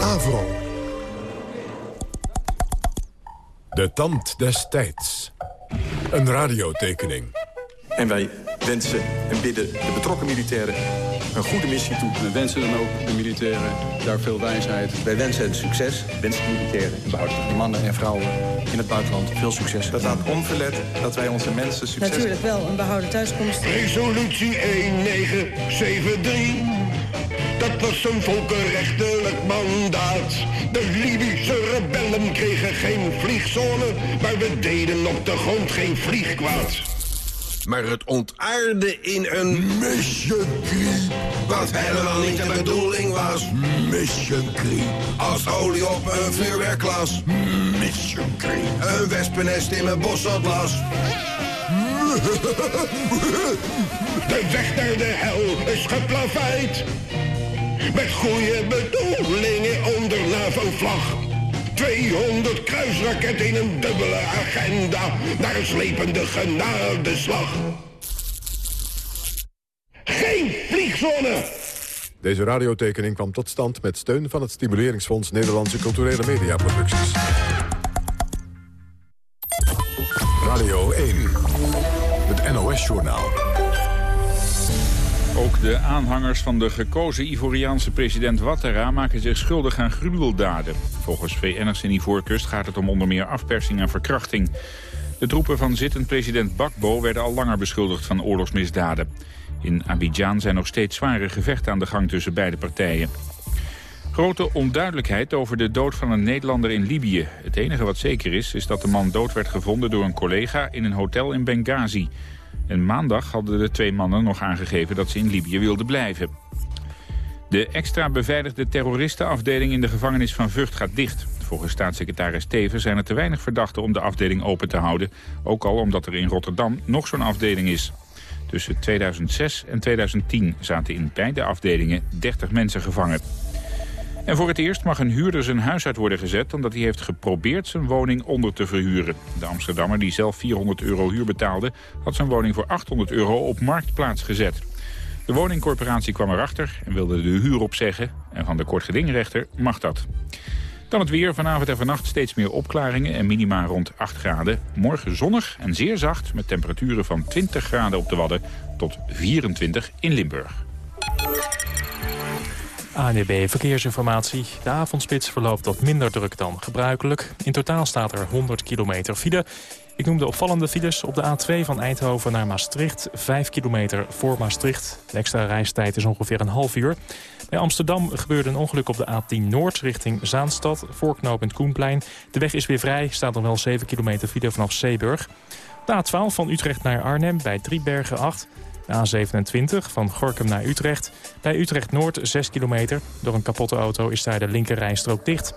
Avro. De tand des tijds. Een radiotekening. En wij wensen en bidden de betrokken militairen een goede missie toe. We wensen dan ook de militairen daar veel wijsheid. Wij wensen het succes. We wensen de militairen en behouden de mannen en vrouwen in het buitenland veel succes. Dat laat onverlet dat wij onze mensen succes... Natuurlijk wel, een behouden thuiskomst. Resolutie 1973. Dat was een volkenrechtelijk mandaat. De Libische rebellen kregen geen vliegzone, maar we deden op de grond geen vliegkwaad. Maar het ontaarde in een mission creep. Wat helemaal niet de bedoeling was. Mission creep. Als olie op een vuurwerklas. Mission creep. Een wespennest in mijn bosoplas. De weg naar de hel is geplaveid. Met goede bedoelingen onder NAVO-vlag. 200 kruisraketten in een dubbele agenda. Naar een slepende genadeslag. Geen vliegzone! Deze radiotekening kwam tot stand met steun van het Stimuleringsfonds Nederlandse Culturele Mediaproducties. Radio 1, het NOS-journaal. Ook de aanhangers van de gekozen Ivoriaanse president Ouattara maken zich schuldig aan gruweldaden. Volgens VN'ers in Ivoorkust gaat het om onder meer afpersing en verkrachting. De troepen van zittend president Bakbo werden al langer beschuldigd van oorlogsmisdaden. In Abidjan zijn nog steeds zware gevechten aan de gang tussen beide partijen. Grote onduidelijkheid over de dood van een Nederlander in Libië. Het enige wat zeker is, is dat de man dood werd gevonden door een collega in een hotel in Benghazi. En maandag hadden de twee mannen nog aangegeven dat ze in Libië wilden blijven. De extra beveiligde terroristenafdeling in de gevangenis van Vught gaat dicht. Volgens staatssecretaris Teven zijn er te weinig verdachten om de afdeling open te houden. Ook al omdat er in Rotterdam nog zo'n afdeling is. Tussen 2006 en 2010 zaten in beide afdelingen 30 mensen gevangen. En voor het eerst mag een huurder zijn huis uit worden gezet... omdat hij heeft geprobeerd zijn woning onder te verhuren. De Amsterdammer, die zelf 400 euro huur betaalde... had zijn woning voor 800 euro op marktplaats gezet. De woningcorporatie kwam erachter en wilde de huur opzeggen. En van de kortgedingrechter mag dat. Dan het weer. Vanavond en vannacht steeds meer opklaringen en minima rond 8 graden. Morgen zonnig en zeer zacht met temperaturen van 20 graden op de Wadden tot 24 in Limburg. ANEB Verkeersinformatie. De avondspits verloopt wat minder druk dan gebruikelijk. In totaal staat er 100 kilometer file. Ik noem de opvallende files op de A2 van Eindhoven naar Maastricht. 5 kilometer voor Maastricht. De extra reistijd is ongeveer een half uur. Bij Amsterdam gebeurde een ongeluk op de A10 Noord richting Zaanstad. Voorknopend Koenplein. De weg is weer vrij. Staat er wel 7 kilometer file vanaf Zeeburg. De A12 van Utrecht naar Arnhem bij Driebergen 8. De A27 van Gorkum naar Utrecht. Bij Utrecht Noord 6 kilometer. Door een kapotte auto is daar de linkerrijstrook dicht.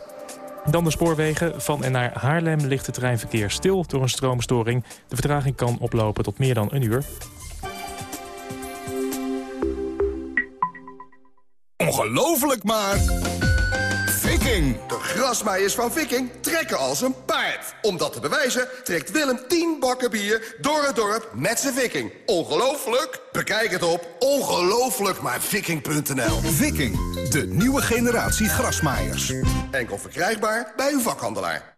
Dan de spoorwegen. Van en naar Haarlem ligt het treinverkeer stil door een stroomstoring. De vertraging kan oplopen tot meer dan een uur. Ongelooflijk maar... Viking! De grasmaaiers van Viking trekken als een paard. Om dat te bewijzen trekt Willem 10 bakken bier door het dorp met zijn Viking. Ongelooflijk? Bekijk het op ongelooflijkmaarviking.nl Viking, de nieuwe generatie grasmaaiers. Enkel verkrijgbaar bij uw vakhandelaar.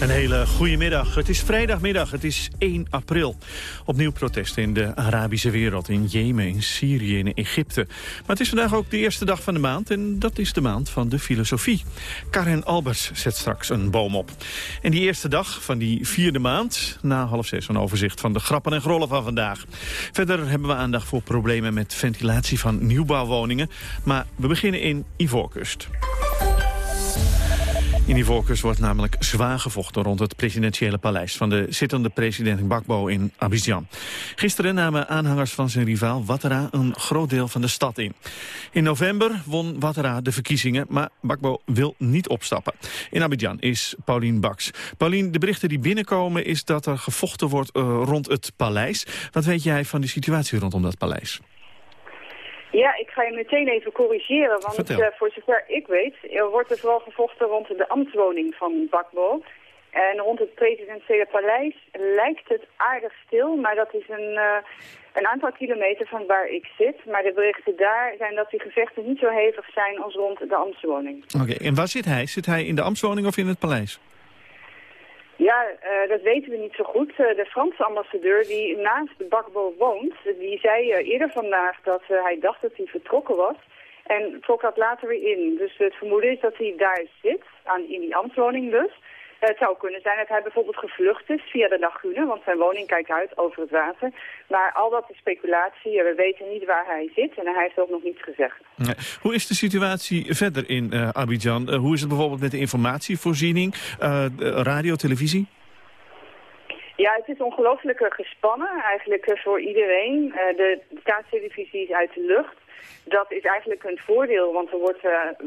Een hele goede middag. Het is vrijdagmiddag, het is 1 april. Opnieuw protesten in de Arabische wereld, in Jemen, in Syrië, in Egypte. Maar het is vandaag ook de eerste dag van de maand en dat is de maand van de filosofie. Karen Albers zet straks een boom op. En die eerste dag van die vierde maand, na half zes een overzicht van de grappen en grollen van vandaag. Verder hebben we aandacht voor problemen met ventilatie van nieuwbouwwoningen. Maar we beginnen in Ivoorkust. In Ivoorkust wordt namelijk zwaar gevochten rond het presidentiële paleis van de zittende president Gbagbo in Abidjan. Gisteren namen aanhangers van zijn rivaal Ouattara een groot deel van de stad in. In november won Ouattara de verkiezingen, maar Gbagbo wil niet opstappen. In Abidjan is Paulien Baks. Paulien, de berichten die binnenkomen is dat er gevochten wordt uh, rond het paleis. Wat weet jij van de situatie rondom dat paleis? Ja, ik ga je meteen even corrigeren, want uh, voor zover ik weet er wordt er vooral gevochten rond de ambtswoning van Bakbo. En rond het presidentiële paleis lijkt het aardig stil, maar dat is een, uh, een aantal kilometer van waar ik zit. Maar de berichten daar zijn dat die gevechten niet zo hevig zijn als rond de ambtswoning. Oké, en waar zit hij? Zit hij in de ambtswoning of in het paleis? Ja, uh, dat weten we niet zo goed. Uh, de Franse ambassadeur die naast Bakbo woont, die zei uh, eerder vandaag dat hij dacht dat hij vertrokken was. En trok dat later weer in. Dus het vermoeden is dat hij daar zit, aan, in die ambtswoning dus. Het zou kunnen zijn dat hij bijvoorbeeld gevlucht is via de lagune, want zijn woning kijkt uit over het water. Maar al dat is speculatie, we weten niet waar hij zit en hij heeft ook nog niets gezegd. Nee. Hoe is de situatie verder in uh, Abidjan? Uh, hoe is het bijvoorbeeld met de informatievoorziening, uh, radio, televisie? Ja, het is ongelooflijk gespannen eigenlijk voor iedereen. de staatstelevisie is uit de lucht. Dat is eigenlijk een voordeel, want er wordt,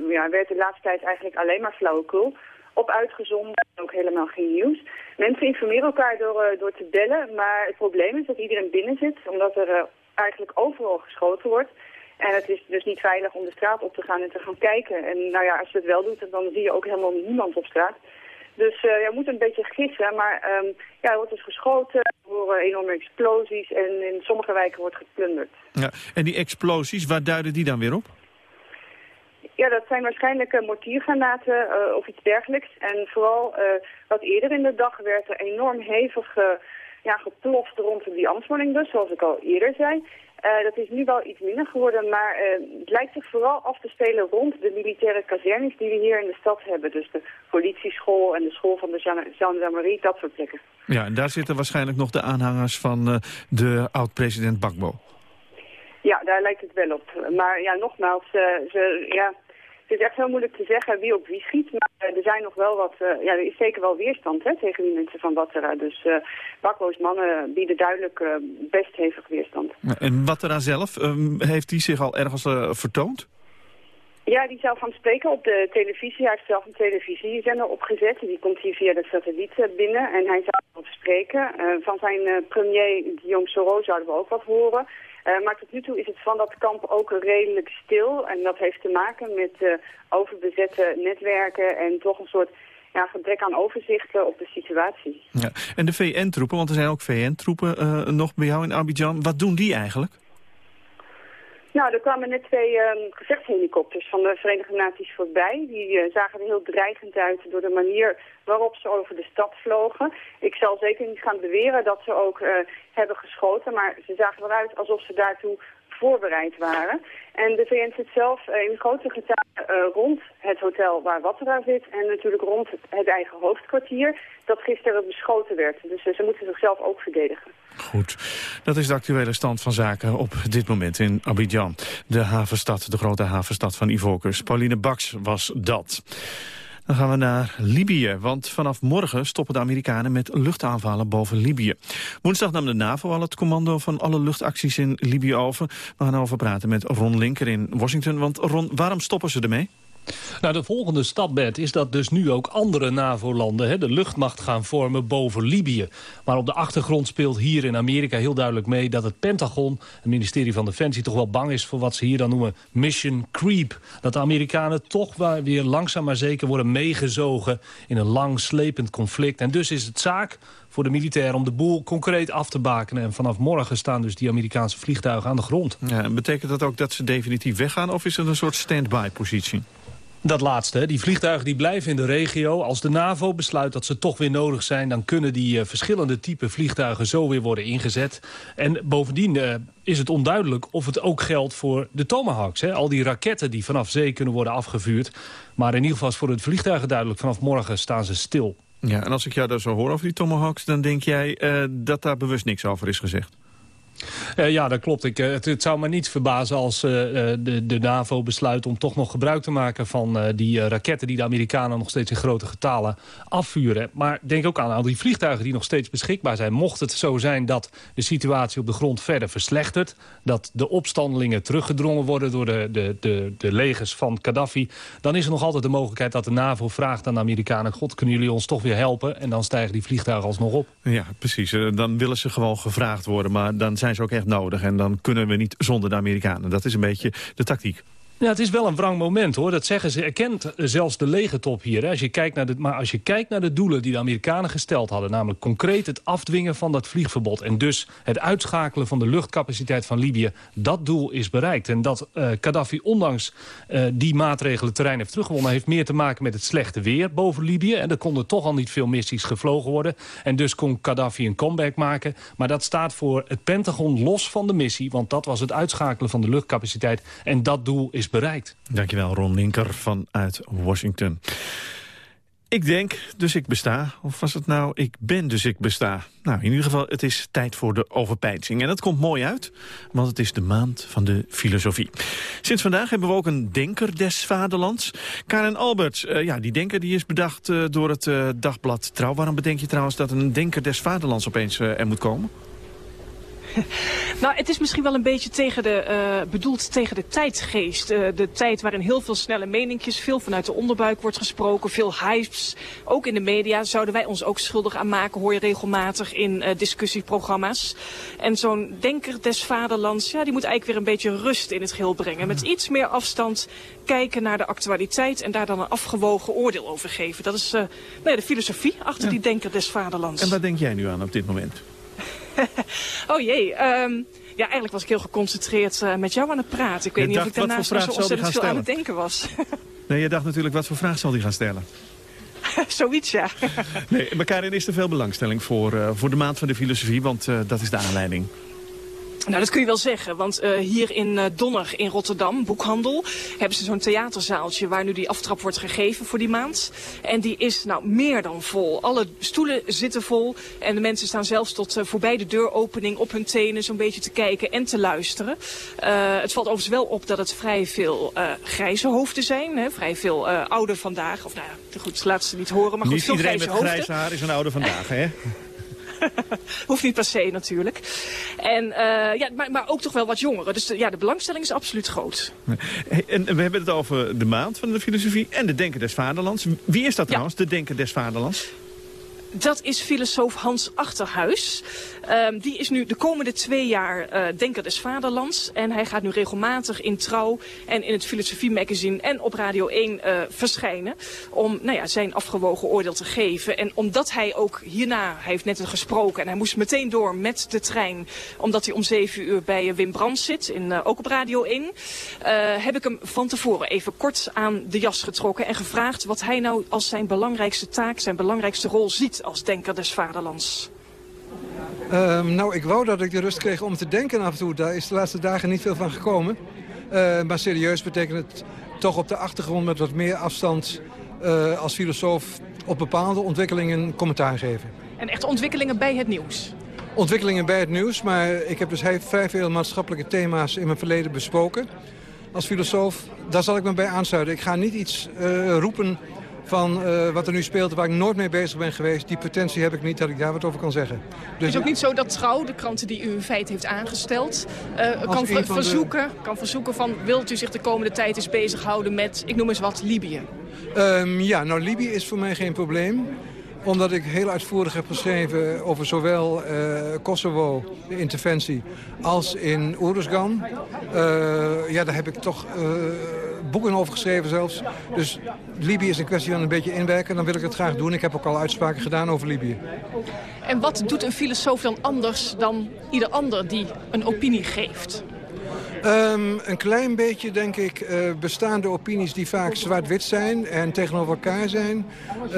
ja, werd de laatste tijd eigenlijk alleen maar flauwekul op uitgezonden. Ook helemaal geen nieuws. Mensen informeren elkaar door, uh, door te bellen. Maar het probleem is dat iedereen binnen zit. Omdat er uh, eigenlijk overal geschoten wordt. En het is dus niet veilig om de straat op te gaan en te gaan kijken. En nou ja, als je het wel doet, dan zie je ook helemaal niemand op straat. Dus uh, je moet een beetje gissen. Maar um, ja, er wordt dus geschoten. Er horen enorme explosies. En in sommige wijken wordt geplunderd. Ja, en die explosies, waar duiden die dan weer op? Ja, dat zijn waarschijnlijk uh, mortiergranaten uh, of iets dergelijks. En vooral uh, wat eerder in de dag werd er enorm hevig ja, geploft rond die ambtswoning dus, zoals ik al eerder zei. dat is nu wel iets minder geworden, maar het lijkt zich vooral af te spelen rond de militaire kazernes die we hier in de stad hebben. Dus de politieschool en de school van de gendarmerie, dat soort plekken. Ja, en daar zitten waarschijnlijk nog de aanhangers van de oud-president Bakbo. Ja, daar lijkt het wel op. Maar ja, nogmaals, ze, ja, het is echt heel moeilijk te zeggen wie op wie schiet. Maar eh, er zijn nog wel wat, uh, ja, er is zeker wel weerstand hè, tegen die mensen van Wattera. Dus uh, Bakbo's mannen bieden duidelijk uh, best hevig weerstand. En Wattera zelf, um, heeft die zich al ergens vertoond? Ja, die zou gaan spreken op de televisie. Hij heeft zelf een televisiezender opgezet. Die komt hier via de satelliet binnen. En hij zou op spreken. van zijn premier Guillaume Soro zouden we ook wat horen. Uh, maar tot nu toe is het van dat kamp ook redelijk stil. En dat heeft te maken met uh, overbezette netwerken en toch een soort ja, gebrek aan overzicht op de situatie. Ja. En de VN-troepen, want er zijn ook VN-troepen uh, nog bij jou in Abidjan. Wat doen die eigenlijk? Nou, er kwamen net twee um, gevechtshelikopters van de Verenigde Naties voorbij. Die zagen er heel dreigend uit door de manier waarop ze over de stad vlogen. Ik zal zeker niet gaan beweren dat ze ook uh, hebben geschoten, maar ze zagen eruit alsof ze daartoe voorbereid waren. En de VN zit zelf uh, in grote getalen uh, rond het hotel waar Wattera zit en natuurlijk rond het, eigen hoofdkwartier dat gisteren beschoten werd. Dus ze moeten zichzelf ook verdedigen. Goed, dat is de actuele stand van zaken op dit moment in Abidjan. De havenstad, de grote havenstad van Ivoorkust. Pauline Baks was dat. Dan gaan we naar Libië, want vanaf morgen stoppen de Amerikanen met luchtaanvallen boven Libië. Woensdag nam de NAVO al het commando van alle luchtacties in Libië over. We gaan over praten met Ron Linker in Washington. Want Ron, waarom stoppen ze ermee? Nou, de volgende stap, Bert, is dat dus nu ook andere NAVO-landen de luchtmacht gaan vormen boven Libië. Maar op de achtergrond speelt hier in Amerika heel duidelijk mee dat het Pentagon, het ministerie van Defensie, toch wel bang is voor wat ze hier dan noemen mission creep. Dat de Amerikanen toch weer langzaam maar zeker worden meegezogen in een lang slepend conflict. En dus is het zaak voor de militairen om de boel concreet af te bakenen. En vanaf morgen staan dus die Amerikaanse vliegtuigen aan de grond. En betekent dat ook dat ze definitief weggaan of is het een soort stand-by positie? Dat laatste, die vliegtuigen die blijven in de regio. Als de NAVO besluit dat ze toch weer nodig zijn... dan kunnen die uh, verschillende type vliegtuigen zo weer worden ingezet. En bovendien uh, is het onduidelijk of het ook geldt voor de Tomahawks. Hè? Al die raketten die vanaf zee kunnen worden afgevuurd. Maar in ieder geval is voor het vliegtuigen duidelijk... vanaf morgen staan ze stil. Ja, en als ik jou daar zo hoor over die Tomahawks... dan denk jij uh, dat daar bewust niks over is gezegd? Uh, ja, dat klopt. Ik, uh, het, zou me niet verbazen als de, de, NAVO besluit om toch nog gebruik te maken van die raketten die de Amerikanen nog steeds in grote getalen afvuren. Maar denk ook aan al die vliegtuigen die nog steeds beschikbaar zijn. Mocht het zo zijn dat de situatie op de grond verder verslechtert, dat de opstandelingen teruggedrongen worden door de, de, de, de legers van Gaddafi, dan is er nog altijd de mogelijkheid dat de NAVO vraagt aan de Amerikanen, god, kunnen jullie ons toch weer helpen? En dan stijgen die vliegtuigen alsnog op. Ja, precies. Dan willen ze gewoon gevraagd worden, maar dan zijn ze ook echt nodig. En dan kunnen we niet zonder de Amerikanen. Dat is een beetje de tactiek. Ja, het is wel een wrang moment hoor. Dat zeggen ze. Erkent zelfs de legertop hier. Hè. Als je kijkt naar de, maar als je kijkt naar de doelen die de Amerikanen gesteld hadden... namelijk concreet het afdwingen van dat vliegverbod... en dus het uitschakelen van de luchtcapaciteit van Libië... dat doel is bereikt. En dat uh, Gaddafi ondanks uh, die maatregelen terrein heeft teruggewonnen... heeft meer te maken met het slechte weer boven Libië. En er konden toch al niet veel missies gevlogen worden. En dus kon Gaddafi een comeback maken. Maar dat staat voor het Pentagon los van de missie... want dat was het uitschakelen van de luchtcapaciteit. En dat doel is bereikt. Dankjewel, Ron Linker vanuit Washington. Ik denk, dus ik besta. Of was het nou, ik ben, dus ik besta. Nou, in ieder geval, het is tijd voor de overpeinzing. En dat komt mooi uit, want het is de maand van de filosofie. Sinds vandaag hebben we ook een denker des vaderlands. Karen Alberts, uh, ja, die denker die is bedacht uh, door het uh, dagblad Trouw. Waarom bedenk je trouwens dat een denker des vaderlands opeens er moet komen? nou, het is misschien wel een beetje tegen de, uh, bedoeld tegen de tijdsgeest. Uh, de tijd waarin heel veel snelle meninkjes, veel vanuit de onderbuik wordt gesproken, veel hypes. Ook in de media zouden wij ons ook schuldig aan maken, hoor je regelmatig in uh, discussieprogramma's. En zo'n denker des vaderlands, ja, die moet eigenlijk weer een beetje rust in het geheel brengen. Met iets meer afstand kijken naar de actualiteit en daar dan een afgewogen oordeel over geven. Dat is nee, de filosofie achter ja. die denker des vaderlands. En wat denk jij nu aan op dit moment? oh jee, um, ja, eigenlijk was ik heel geconcentreerd uh, met jou aan het praten. Ik weet je niet dacht, of ik daarnaast zo ontzettend veel aan het denken was. nee, je dacht natuurlijk, wat voor vraag zal hij gaan stellen? Zoiets, ja. nee, maar Karin, is er veel belangstelling voor, uh, voor de Maand van de Filosofie? Want uh, dat is de aanleiding. Nou, dat kun je wel zeggen, want uh, hier in uh, Donner in Rotterdam, boekhandel, hebben ze zo'n theaterzaaltje waar nu die aftrap wordt gegeven voor die maand. En die is nou meer dan vol. Alle stoelen zitten vol en de mensen staan zelfs tot uh, voorbij de deuropening op hun tenen zo'n beetje te kijken en te luisteren. het valt overigens wel op dat het vrij veel grijze hoofden zijn, hè? vrij veel ouder vandaag. Of nou ja, goed, laat ze niet horen, maar goed, niet veel iedereen grijze met hoofden. grijze haar is een ouder vandaag, hè? Hoeft niet per se natuurlijk. En, uh, ja, maar, maar ook toch wel wat jongeren. Dus de, ja, de belangstelling is absoluut groot. Hey, en we hebben het over de maand van de filosofie en de Denker des Vaderlands. Wie is dat trouwens, de Denker des Vaderlands? Dat is filosoof Hans Achterhuis. Um, die is nu de komende twee jaar uh, Denker des Vaderlands. En hij gaat nu regelmatig in Trouw en in het Filosofie Magazine en op Radio 1 uh, verschijnen. Om nou ja, zijn afgewogen oordeel te geven. En omdat hij ook hierna, hij heeft net gesproken en hij moest meteen door met de trein. Omdat hij om zeven uur bij Wim Brands zit, in, ook op Radio 1. Uh, heb ik hem van tevoren even kort aan de jas getrokken en gevraagd wat hij nou als zijn belangrijkste taak, zijn belangrijkste rol ziet als Denker des Vaderlands. Um, nou, ik wou dat ik de rust kreeg om te denken af en toe. Daar is de laatste dagen niet veel van gekomen. Uh, maar serieus betekent het toch op de achtergrond met wat meer afstand... Uh, als filosoof op bepaalde ontwikkelingen commentaar geven. En echt ontwikkelingen bij het nieuws? Ontwikkelingen bij het nieuws, maar ik heb dus vrij veel maatschappelijke thema's in mijn verleden besproken. Als filosoof, daar zal ik me bij aansluiten. Ik ga niet iets uh, roepen van uh, wat er nu speelt waar ik nooit mee bezig ben geweest. Die potentie heb ik niet dat ik daar wat over kan zeggen. Dus het is ook niet zo dat Trouw, de krant die u in feite heeft aangesteld, uh, kan, ver verzoeken, de... kan verzoeken van wilt u zich de komende tijd eens bezighouden met, ik noem eens wat, Libië? Um, ja, nou Libië is voor mij geen probleem omdat ik heel uitvoerig heb geschreven over zowel uh, Kosovo, de interventie, als in Oeruzgan. Uh, ja, daar heb ik toch uh, boeken over geschreven zelfs. Dus Libië is een kwestie van een beetje inwerken. Dan wil ik het graag doen. Ik heb ook al uitspraken gedaan over Libië. En wat doet een filosoof dan anders dan ieder ander die een opinie geeft? Um, een klein beetje, denk ik, uh, bestaande opinies die vaak zwart-wit zijn en tegenover elkaar zijn. Uh,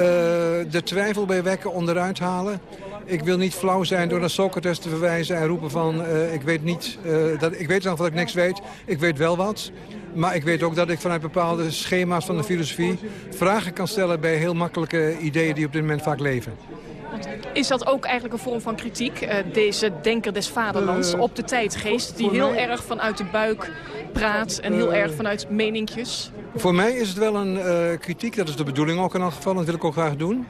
de twijfel bij wekken onderuit halen. Ik wil niet flauw zijn door naar Socrates te verwijzen en roepen van... Uh, ik weet niet, dat, ik weet nog dat ik niks weet, ik weet wel wat. Maar ik weet ook dat ik vanuit bepaalde schema's van de filosofie... vragen kan stellen bij heel makkelijke ideeën die op dit moment vaak leven. Is dat ook eigenlijk een vorm van kritiek, uh, deze denker des vaderlands, uh, op de tijdgeest... die heel erg vanuit de buik praat en heel uh, erg vanuit meningjes? Voor mij is het wel een kritiek, dat is de bedoeling ook in elk geval... en dat wil ik ook graag doen.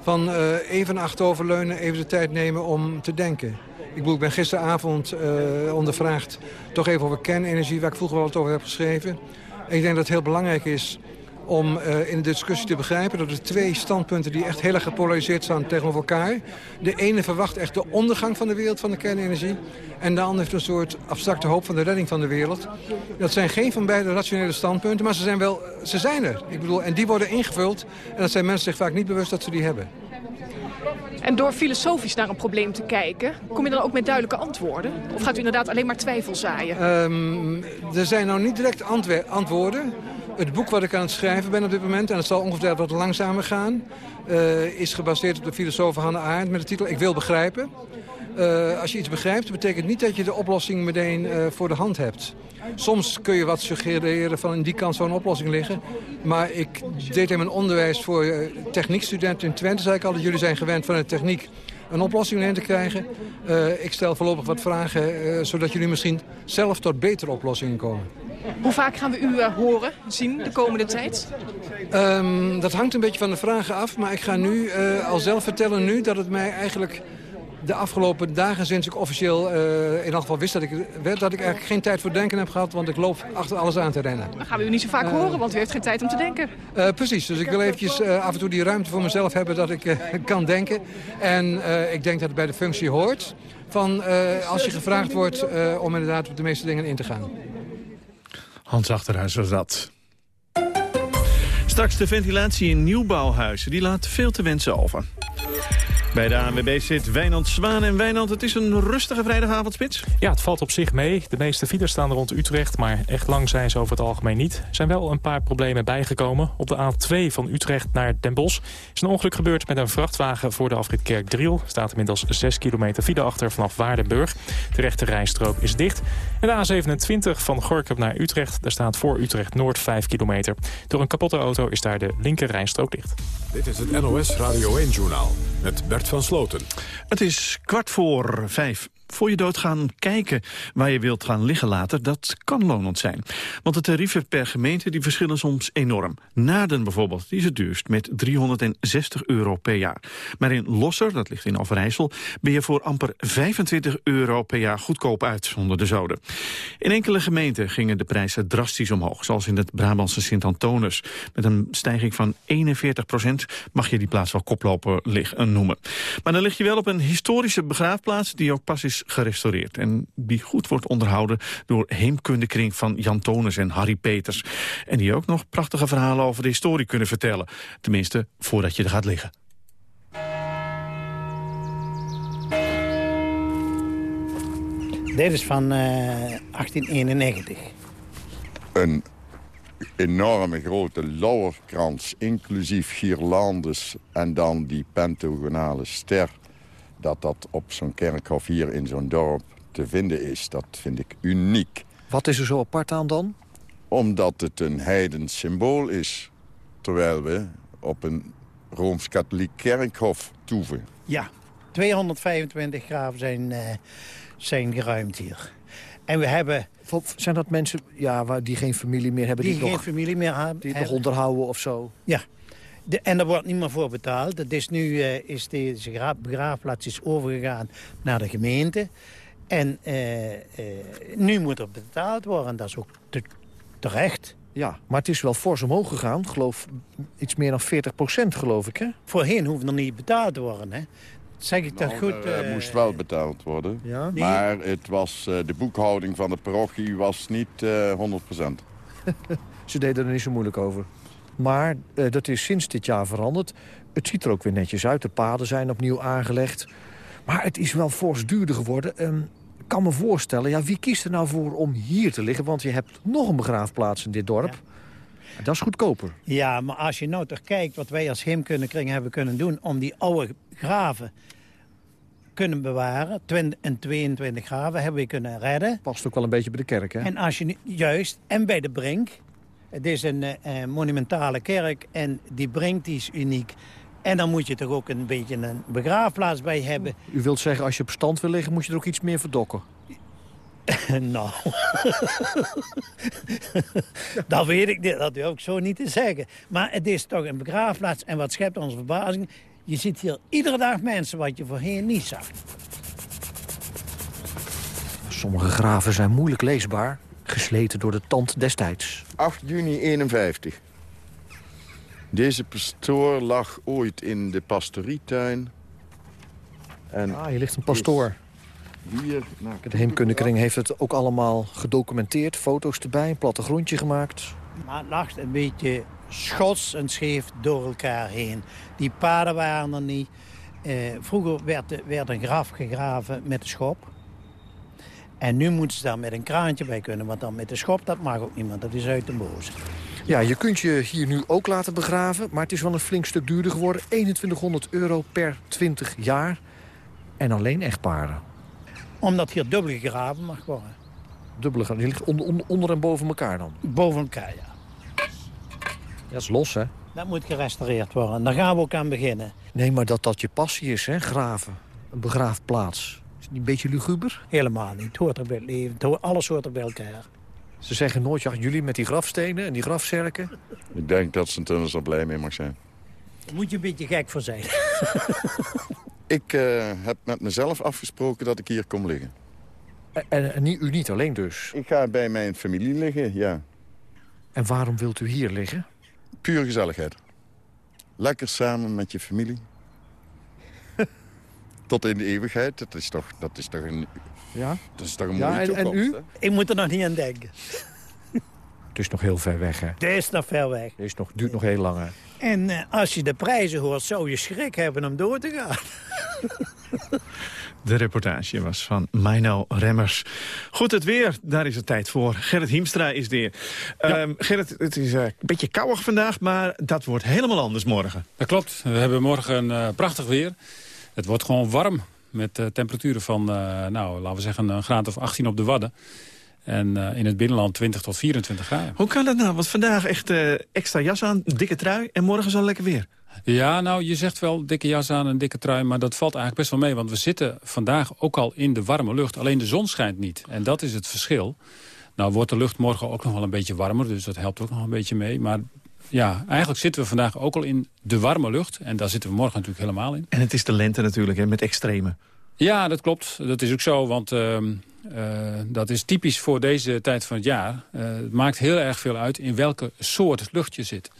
Van even achteroverleunen, even de tijd nemen om te denken. Ik, bedoel, ik ben gisteravond ondervraagd toch even over kernenergie... waar ik vroeger wel wat over heb geschreven. En ik denk dat het heel belangrijk is om uh, in de discussie te begrijpen... dat er twee standpunten die echt heel erg gepolariseerd staan tegenover elkaar. De ene verwacht echt de ondergang van de wereld van de kernenergie... en de andere heeft een soort abstracte hoop van de redding van de wereld. Dat zijn geen van beide rationele standpunten, maar ze zijn, wel, ze zijn er. Ik bedoel, en die worden ingevuld en dat zijn mensen zich vaak niet bewust dat ze die hebben. En door filosofisch naar een probleem te kijken, kom je dan ook met duidelijke antwoorden? Of gaat u inderdaad alleen maar twijfel zaaien? Um, er zijn nou niet direct antwoorden. Het boek wat ik aan het schrijven ben op dit moment, en het zal ongeveer wat langzamer gaan... Uh, is gebaseerd op de filosoof Hannah Arendt met de titel Ik wil begrijpen. Uh, als je iets begrijpt, betekent niet dat je de oplossing meteen uh, voor de hand hebt. Soms kun je wat suggereren van in die kant zou een oplossing liggen. Maar ik deed in mijn onderwijs voor techniekstudenten in Twente. zei ik al dat jullie zijn gewend van de techniek een oplossing in te krijgen. Uh, ik stel voorlopig wat vragen, uh, zodat jullie misschien zelf tot betere oplossingen komen. Hoe vaak gaan we u uh, horen, zien de komende tijd? Um, dat hangt een beetje van de vragen af. Maar ik ga nu al zelf vertellen nu dat het mij eigenlijk de afgelopen dagen sinds ik officieel uh, in elk geval wist dat ik, dat ik eigenlijk geen tijd voor denken heb gehad. Want ik loop achter alles aan te rennen. Dan gaan we u niet zo vaak uh, horen, want u heeft geen tijd om te denken. Uh, precies, dus ik wil eventjes af en toe die ruimte voor mezelf hebben dat ik kan denken. En ik denk dat het bij de functie hoort. Van als je gevraagd wordt om inderdaad op de meeste dingen in te gaan. Hans Achterhuis was dat. Straks de ventilatie in nieuwbouwhuizen. Die laat veel te wensen over. Bij de ANWB zit Wijnand Zwaan. En Wijnand, het is een rustige vrijdagavondspits? Ja, het valt op zich mee. De meeste files staan rond Utrecht, maar echt lang zijn ze over het algemeen niet. Er zijn wel een paar problemen bijgekomen. Op de A2 van Utrecht naar Den Bosch is een ongeluk gebeurd met een vrachtwagen voor de afrit Kerkdriel. Er staat inmiddels 6 kilometer file achter vanaf Waardenburg. De rechte rijstrook is dicht. En de A27 van Gorkum naar Utrecht, daar staat voor Utrecht Noord 5 kilometer. Door een kapotte auto is daar de linker rijstrook dicht. Dit is het NOS Radio 1-journaal met Bert van Sloten. Het is kwart voor vijf. Voor je dood gaan kijken waar je wilt gaan liggen later, dat kan lonend zijn. Want de tarieven per gemeente die verschillen soms enorm. Naden bijvoorbeeld, die is het duurst met 360 euro per jaar. Maar in Losser, dat ligt in Overijssel, ben je voor amper 25 euro per jaar goedkoop uit zonder de zoden. In enkele gemeenten gingen de prijzen drastisch omhoog, zoals in het Brabantse Sint-Antonus. Met een stijging van 41 procent mag je die plaats wel koploper liggen, noemen. Maar dan lig je wel op een historische begraafplaats die ook pas is gerestaureerd. En die goed wordt onderhouden door heemkundekring van Jan Tonus en Harry Peters. En die ook nog prachtige verhalen over de historie kunnen vertellen. Tenminste, voordat je er gaat liggen. Dit is van uh, 1891. Een enorme grote lauwerkrans, inclusief girlandes en dan die pentagonale ster dat dat op zo'n kerkhof hier in zo'n dorp te vinden is. Dat vind ik uniek. Wat is er zo apart aan dan? Omdat het een heidens symbool is. Terwijl we op een Rooms-Katholiek kerkhof toeven. Ja, 225 graven zijn, uh, zijn geruimd hier. En we hebben... Zijn dat mensen ja, die geen familie meer hebben? Die, die geen familie meer hebben. Die het nog onderhouden of zo? Ja, de, en daar wordt niet meer voor betaald. Dat is nu uh, is deze begraafplaats is overgegaan naar de gemeente. En uh, uh, nu moet er betaald worden. Dat is ook te, terecht. Ja, maar het is wel fors omhoog gegaan. Geloof iets meer dan 40 procent, geloof ik, hè? Voorheen hoefde er niet betaald te worden, hè? Zeg ik dat nou, goed? Er moest wel betaald worden. Ja? Maar het was, de boekhouding van de parochie was niet 100 procent. Ze deden er niet zo moeilijk over. Maar uh, dat is sinds dit jaar veranderd. Het ziet er ook weer netjes uit. De paden zijn opnieuw aangelegd. Maar het is wel fors duurder geworden. Um, ik kan me voorstellen, ja, wie kiest er nou voor om hier te liggen? Want je hebt nog een begraafplaats in dit dorp. Ja. Dat is goedkoper. Ja, maar als je nou toch kijkt wat wij als Heemkundekring hebben kunnen doen... om die oude graven kunnen bewaren. 20 en 22 graven hebben we kunnen redden. Past ook wel een beetje bij de kerk, hè? En als je, juist, en bij de Brink. Het is een uh, monumentale kerk en die Brink die is uniek. En dan moet je toch ook een beetje een begraafplaats bij hebben. U wilt zeggen, als je op stand wil liggen, moet je er ook iets meer verdokken? nou, dat weet ik niet. Dat durf ik zo niet te zeggen. Maar het is toch een begraafplaats. En wat schept onze verbazing? Je ziet hier iedere dag mensen wat je voorheen niet zag. Sommige graven zijn moeilijk leesbaar. Gesleten door de tand destijds. 8 juni 51. Deze pastoor lag ooit in de pastorietuin. En ah, hier ligt een pastoor. Hier, nou, de Heemkundekring heeft het ook allemaal gedocumenteerd. Foto's erbij, een plattegrondje gemaakt. Maar het lag een beetje schots en scheef door elkaar heen. Die paden waren er niet. Eh, vroeger werd, werd een graf gegraven met een schop. En nu moeten ze daar met een kraantje bij kunnen. Want dan met de schop, dat mag ook niemand. Dat is uit de boze. Ja, je kunt je hier nu ook laten begraven. Maar het is wel een flink stuk duurder geworden. 2100 euro per 20 jaar. En alleen echtparen. Omdat hier dubbel gegraven mag worden. Dubbele Die ligt onder, onder, onder en boven elkaar dan? Boven elkaar, ja. Dat is los, hè? Dat moet gerestaureerd worden. Daar gaan we ook aan beginnen. Nee, maar dat dat je passie is, hè? Graven. Een begraafplaats. Een beetje luguber? Helemaal niet. Het hoort er bij het leven. Het hoort, alles hoort er bij elkaar. Ze zeggen nooit, ja, jullie met die grafstenen en die grafzerken. Ik denk dat Sint-Tunnels er blij mee mag zijn. Daar moet je een beetje gek voor zijn. ik uh, heb met mezelf afgesproken dat ik hier kom liggen. En, en, niet, u niet alleen dus? Ik ga bij mijn familie liggen, ja. En waarom wilt u hier liggen? Puur gezelligheid. Lekker samen met je familie. Tot in de eeuwigheid. Dat is toch, dat is toch een... Ja? Dat is toch een ja, mooie en, toekomst, en u? Hè? Ik moet er nog niet aan denken. Het is nog heel ver weg, hè? Het is nog ver weg. Het is nog, duurt nog heel lang, hè? En uh, als je de prijzen hoort, zou je schrik hebben om door te gaan. De reportage was van Mino Remmers. Goed, het weer, daar is het tijd voor. Gerrit Hiemstra is. Ja. Um, Gerrit, het is uh, een beetje kouwig vandaag, maar dat wordt helemaal anders morgen. Dat klopt. We hebben morgen uh, prachtig weer. Het wordt gewoon warm met uh, temperaturen van, nou, laten we zeggen, een graad of 18 op de Wadden. En uh, in het binnenland 20 tot 24 graden. Hoe kan dat nou? Want vandaag echt uh, extra jas aan, dikke trui en morgen zo lekker weer. Ja, nou, je zegt wel dikke jas aan en dikke trui, maar dat valt eigenlijk best wel mee. Want we zitten vandaag ook al in de warme lucht. Alleen de zon schijnt niet. En dat is het verschil. Nou wordt de lucht morgen ook nog wel een beetje warmer, dus dat helpt ook nog een beetje mee. Maar ja, eigenlijk zitten we vandaag ook al in de warme lucht. En daar zitten we morgen natuurlijk helemaal in. En het is de lente natuurlijk, hè, met extreme. Ja, dat klopt. Dat is ook zo, want uh, uh, dat is typisch voor deze tijd van het jaar. Uh, het maakt heel erg veel uit in welke soort lucht je zit.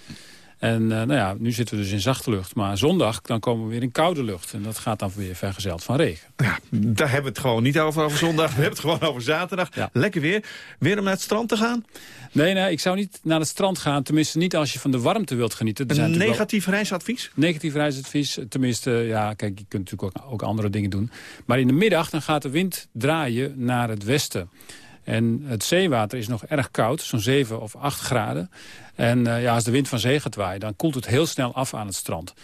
En nou ja, nu zitten we dus in zachte lucht. Maar zondag dan komen we weer in koude lucht. En dat gaat dan weer vergezeld van regen. Ja, daar hebben we het gewoon niet over, over zondag. We hebben het gewoon over zaterdag. Ja. Lekker weer. Weer om naar het strand te gaan? Nee, nee, ik zou niet naar het strand gaan. Tenminste niet als je van de warmte wilt genieten. Er een negatief wel... reisadvies? Negatief reisadvies. Tenminste, ja, kijk, je kunt natuurlijk ook, ook andere dingen doen. Maar in de middag dan gaat de wind draaien naar het westen. En het zeewater is nog erg koud, zo'n 7 of 8 graden. En uh, ja, als de wind van zee gaat waaien, dan koelt het heel snel af aan het strand.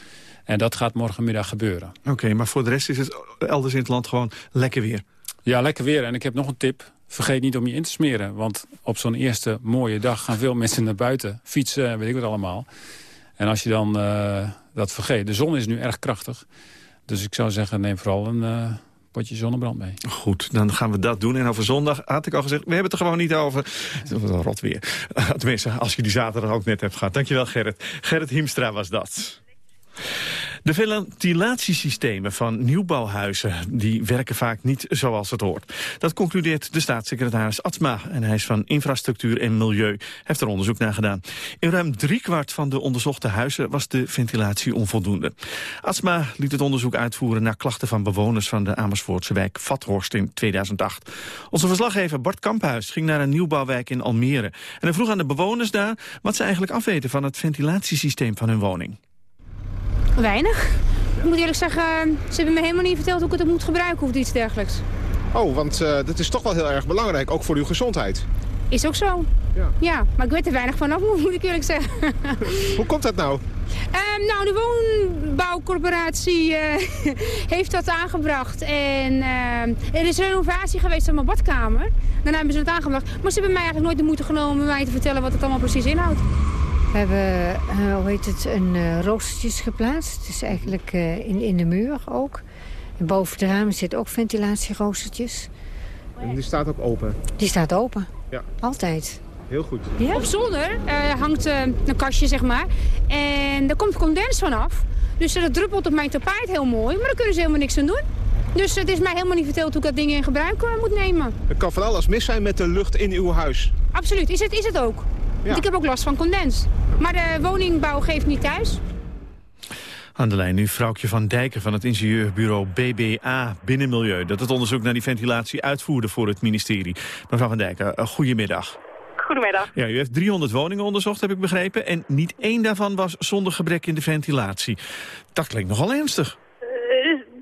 En dat gaat morgenmiddag gebeuren. Oké, okay, maar voor de rest is het elders in het land gewoon lekker weer? Ja, lekker weer. En ik heb nog een tip. Vergeet niet om je in te smeren. Want op zo'n eerste mooie dag gaan veel mensen naar buiten. Fietsen, weet ik wat allemaal. En als je dan uh, dat vergeet. De zon is nu erg krachtig. Dus ik zou zeggen, neem vooral een... Uh, potje zonnebrand mee. Goed, dan gaan we dat doen. En over zondag had ik al gezegd, we hebben het er gewoon niet over. Een rot weer. Tenminste, als je die zaterdag ook net hebt gehad. Dankjewel Gerrit. Gerrit Hiemstra was dat. De ventilatiesystemen van nieuwbouwhuizen die werken vaak niet zoals het hoort. Dat concludeert de staatssecretaris Atsma. En hij is van Infrastructuur en Milieu. heeft er onderzoek naar gedaan. In ruim driekwart van de onderzochte huizen was de ventilatie onvoldoende. Atsma liet het onderzoek uitvoeren naar klachten van bewoners van de Amersfoortse wijk Vathorst in 2008. Onze verslaggever Bart Kamphuis ging naar een nieuwbouwwijk in Almere. En hij vroeg aan de bewoners daar wat ze eigenlijk afweten van het ventilatiesysteem van hun woning. Weinig. Ik moet eerlijk zeggen, ze hebben me helemaal niet verteld hoe ik het moet gebruiken of iets dergelijks. Oh, want uh, dat is toch wel heel erg belangrijk, ook voor uw gezondheid. Is ook zo. Ja. ja maar ik weet er weinig van af, moet ik eerlijk zeggen. hoe komt dat nou? Um, nou, de woonbouwcorporatie uh, heeft dat aangebracht. En uh, er is een renovatie geweest van mijn badkamer. Daarna hebben ze het aangebracht. Maar ze hebben mij eigenlijk nooit de moeite genomen om mij te vertellen wat het allemaal precies inhoudt. We hebben, uh, hoe heet het, een uh, roostertjes geplaatst. Dus eigenlijk uh, in, in de muur ook. En boven de ramen zitten ook ventilatieroostertjes. En die staat ook open? Die staat open. Ja. Altijd. Heel goed. Ja? Op zolder hangt een kastje, zeg maar. En daar komt condens vanaf. Dus dat druppelt op mijn tapijt heel mooi. Maar daar kunnen ze helemaal niks aan doen. Dus het is mij helemaal niet verteld hoe ik dat ding in gebruik moet nemen. Er kan van alles mis zijn met de lucht in uw huis. Absoluut, is het, is het ook. Want ik heb ook last van condens. Maar de woningbouw geeft niet thuis. Aan de lijn nu vrouwtje van Dijken van het ingenieurbureau BBA Binnenmilieu... dat het onderzoek naar die ventilatie uitvoerde voor het ministerie. Mevrouw van Dijken, uh, goedemiddag. Goedemiddag. Ja, u heeft 300 woningen onderzocht, heb ik begrepen. En niet één daarvan was zonder gebrek in de ventilatie. Dat klinkt nogal ernstig. Uh,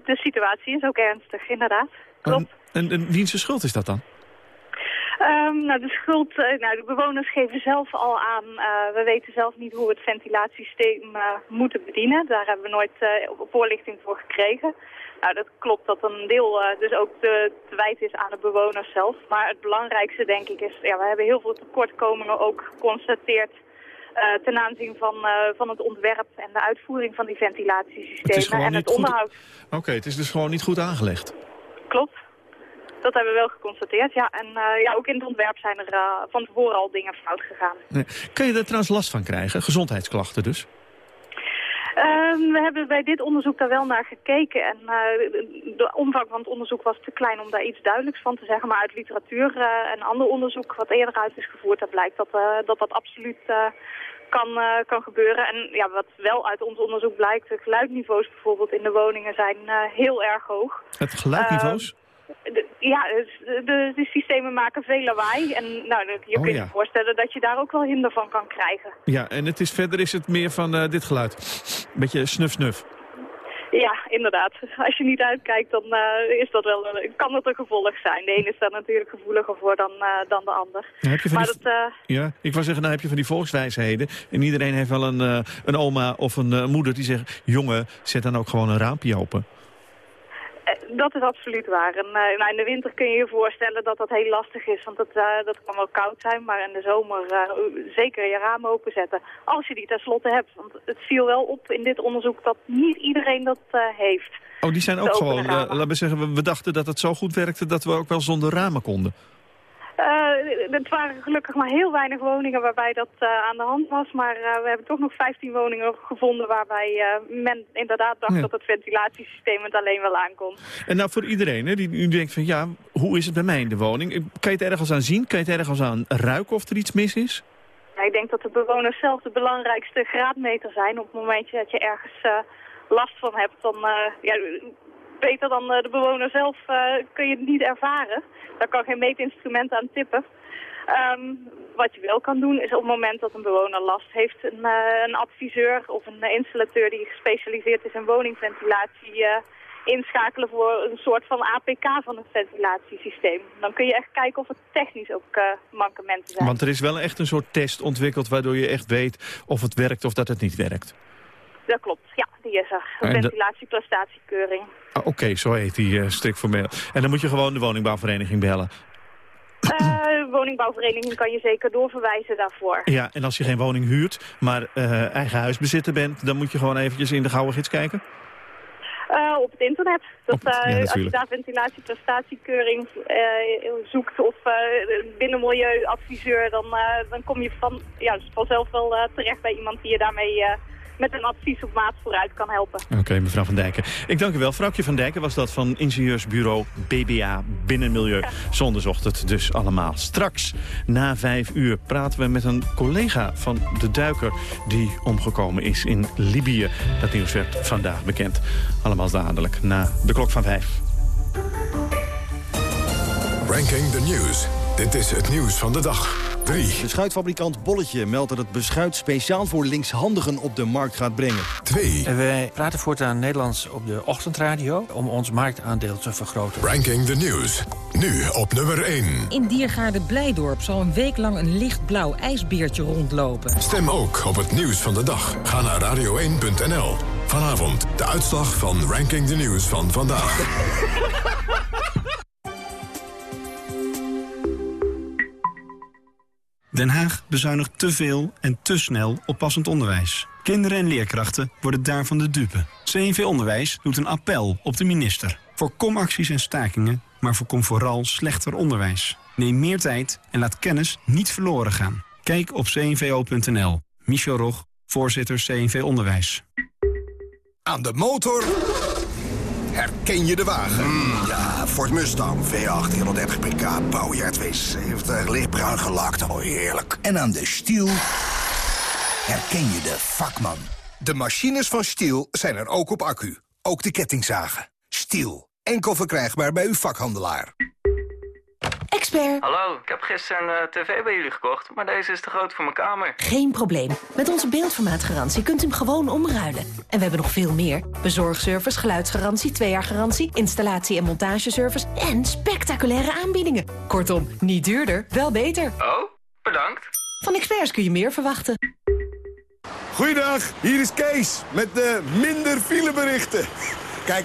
de situatie is ook ernstig, inderdaad. Klopt. En, en, en schuld is dat dan? Um, nou, de schuld, uh, nou, de bewoners geven zelf al aan, uh, we weten zelf niet hoe we het ventilatiesysteem uh, moeten bedienen. Daar hebben we nooit voorlichting voor gekregen. Nou, dat klopt dat een deel dus ook te, te wijten is aan de bewoners zelf. Maar het belangrijkste denk ik is, ja, we hebben heel veel tekortkomingen ook geconstateerd ten aanzien van, van het ontwerp en de uitvoering van die ventilatiesystemen en het onderhoud. Oké, okay, het is dus gewoon niet goed aangelegd. Klopt. Dat hebben we wel geconstateerd, ja. En uh, ja, ook in het ontwerp zijn er van tevoren al dingen fout gegaan. Nee. Kan je er trouwens last van krijgen? Gezondheidsklachten dus? Uh, we hebben bij dit onderzoek daar wel naar gekeken. En uh, de omvang van het onderzoek was te klein om daar iets duidelijks van te zeggen. Maar uit literatuur en ander onderzoek wat eerder uit is gevoerd... daar blijkt dat dat, dat absoluut kan, kan gebeuren. En ja, wat wel uit ons onderzoek blijkt... de geluidniveaus bijvoorbeeld in de woningen zijn heel erg hoog. Het geluidniveaus? De, ja, de, de, de, systemen maken veel lawaai. En nou, je oh, kunt ja. je voorstellen dat je daar ook wel hinder van kan krijgen. Ja, en het is, verder is het meer van uh, dit geluid. Beetje snuf-snuf. Ja, inderdaad. Als je niet uitkijkt, dan uh, is dat wel, kan dat een gevolg zijn. De ene is daar natuurlijk gevoeliger voor dan, dan de ander. heb je van maar die, dat, ja, ik wou zeggen, nou heb je van die volkswijsheden. En iedereen heeft wel een, een oma of een moeder die zegt... jongen, zet dan ook gewoon een raampje open. Dat is absoluut waar. En, uh, nou, in de winter kun je je voorstellen dat dat heel lastig is, want dat, uh, dat kan wel koud zijn. Maar in de zomer uh, zeker je raam openzetten, als je die tenslotte hebt. Want het viel wel op in dit onderzoek dat niet iedereen dat heeft. Oh, die zijn ook gewoon, laten we zeggen, we, we dachten dat het zo goed werkte dat we ook wel zonder ramen konden. Uh, het waren gelukkig maar heel weinig woningen waarbij dat uh, aan de hand was. Maar uh, we hebben toch nog 15 woningen gevonden waarbij men inderdaad dacht ja. dat het ventilatiesysteem het alleen wel aankon. En nou voor iedereen, hè, die nu denkt van ja, hoe is het bij mij in de woning? Kan je het ergens aan zien? Kan je het ergens aan ruiken of er iets mis is? Ja, ik denk dat de bewoners zelf de belangrijkste graadmeter zijn. Op het moment dat je ergens last van hebt, dan ja, beter dan de bewoner zelf kun je het niet ervaren. Daar kan geen meetinstrument aan tippen. Um, wat je wel kan doen is op het moment dat een bewoner last heeft... een, uh, een adviseur of een installateur die gespecialiseerd is in woningventilatie... Inschakelen voor een soort van APK van het ventilatiesysteem. Dan kun je echt kijken of het technisch ook uh, mankementen zijn. Want er is wel echt een soort test ontwikkeld waardoor je echt weet of het werkt of dat het niet werkt. Dat klopt, ja, die is er. Een ventilatieprestatiekeuring. Ah, Oké, okay, zo heet die uh, strikt formeel. En dan moet je gewoon de woningbouwvereniging bellen. Uh, woningbouwvereniging kan je zeker doorverwijzen daarvoor. Ja, en als je geen woning huurt, maar uh, eigen huisbezitter bent... dan moet je gewoon eventjes in de gouden gids kijken? Uh, op het internet. Dat, uh, ja, als je daar ventilatieprestatiekeuring uh, zoekt of binnenmilieuadviseur, dan, dan kom je van, ja, vanzelf wel terecht bij iemand die je daarmee met een advies op maat vooruit kan helpen. Oké, mevrouw Van Dijken. Ik dank u wel. Vrouwtje Van Dijken was dat van ingenieursbureau BBA Binnenmilieu. Ja. Zondagochtend dus allemaal. Straks, na vijf uur, praten we met een collega van de duiker... die omgekomen is in Libië. Dat nieuws werd vandaag bekend. Allemaal dadelijk, na de klok van vijf. Ranking the News. Dit is het nieuws van de dag. Beschuitfabrikant Bolletje meldt dat het beschuit speciaal voor linkshandigen op de markt gaat brengen. 2. Wij praten voortaan Nederlands op de ochtendradio om ons marktaandeel te vergroten. Ranking the News. Nu op nummer 1. In Diergaarde Blijdorp zal een week lang een lichtblauw ijsbeertje rondlopen. Stem ook op het nieuws van de dag. Ga naar radio1.nl. Vanavond de uitslag van Ranking the News van vandaag. Den Haag bezuinigt te veel en te snel op passend onderwijs. Kinderen en leerkrachten worden daarvan de dupe. CNV Onderwijs doet een appel op de minister. Voorkom acties en stakingen, maar voorkom vooral slechter onderwijs. Neem meer tijd en laat kennis niet verloren gaan. Kijk op cnvo.nl. Michel Rog, voorzitter CNV Onderwijs. Aan de motor herken je de wagen. Mm, ja, Ford Mustang, V8, 130 pk, bouwjaar 72, lichtbruin gelakt, oh heerlijk. En aan de stiel herken je de vakman. De machines van Stiel zijn er ook op accu, ook de kettingzagen. Stiel, enkel verkrijgbaar bij uw vakhandelaar. Expert. Hallo, ik heb gisteren een eh, tv bij jullie gekocht, maar deze is te groot voor mijn kamer. Geen probleem. Met onze beeldformaatgarantie kunt u hem gewoon omruilen. En we hebben nog veel meer. Bezorgservice, geluidsgarantie, twee jaar garantie, installatie- en montageservice en spectaculaire aanbiedingen. Kortom, niet duurder, wel beter. Oh, bedankt. Van experts kun je meer verwachten. Goeiedag, hier is Kees met de minder fileberichten. Kijk,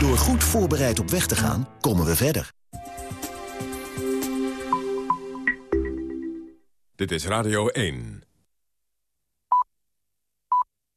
Door goed voorbereid op weg te gaan, komen we verder. Dit is Radio 1.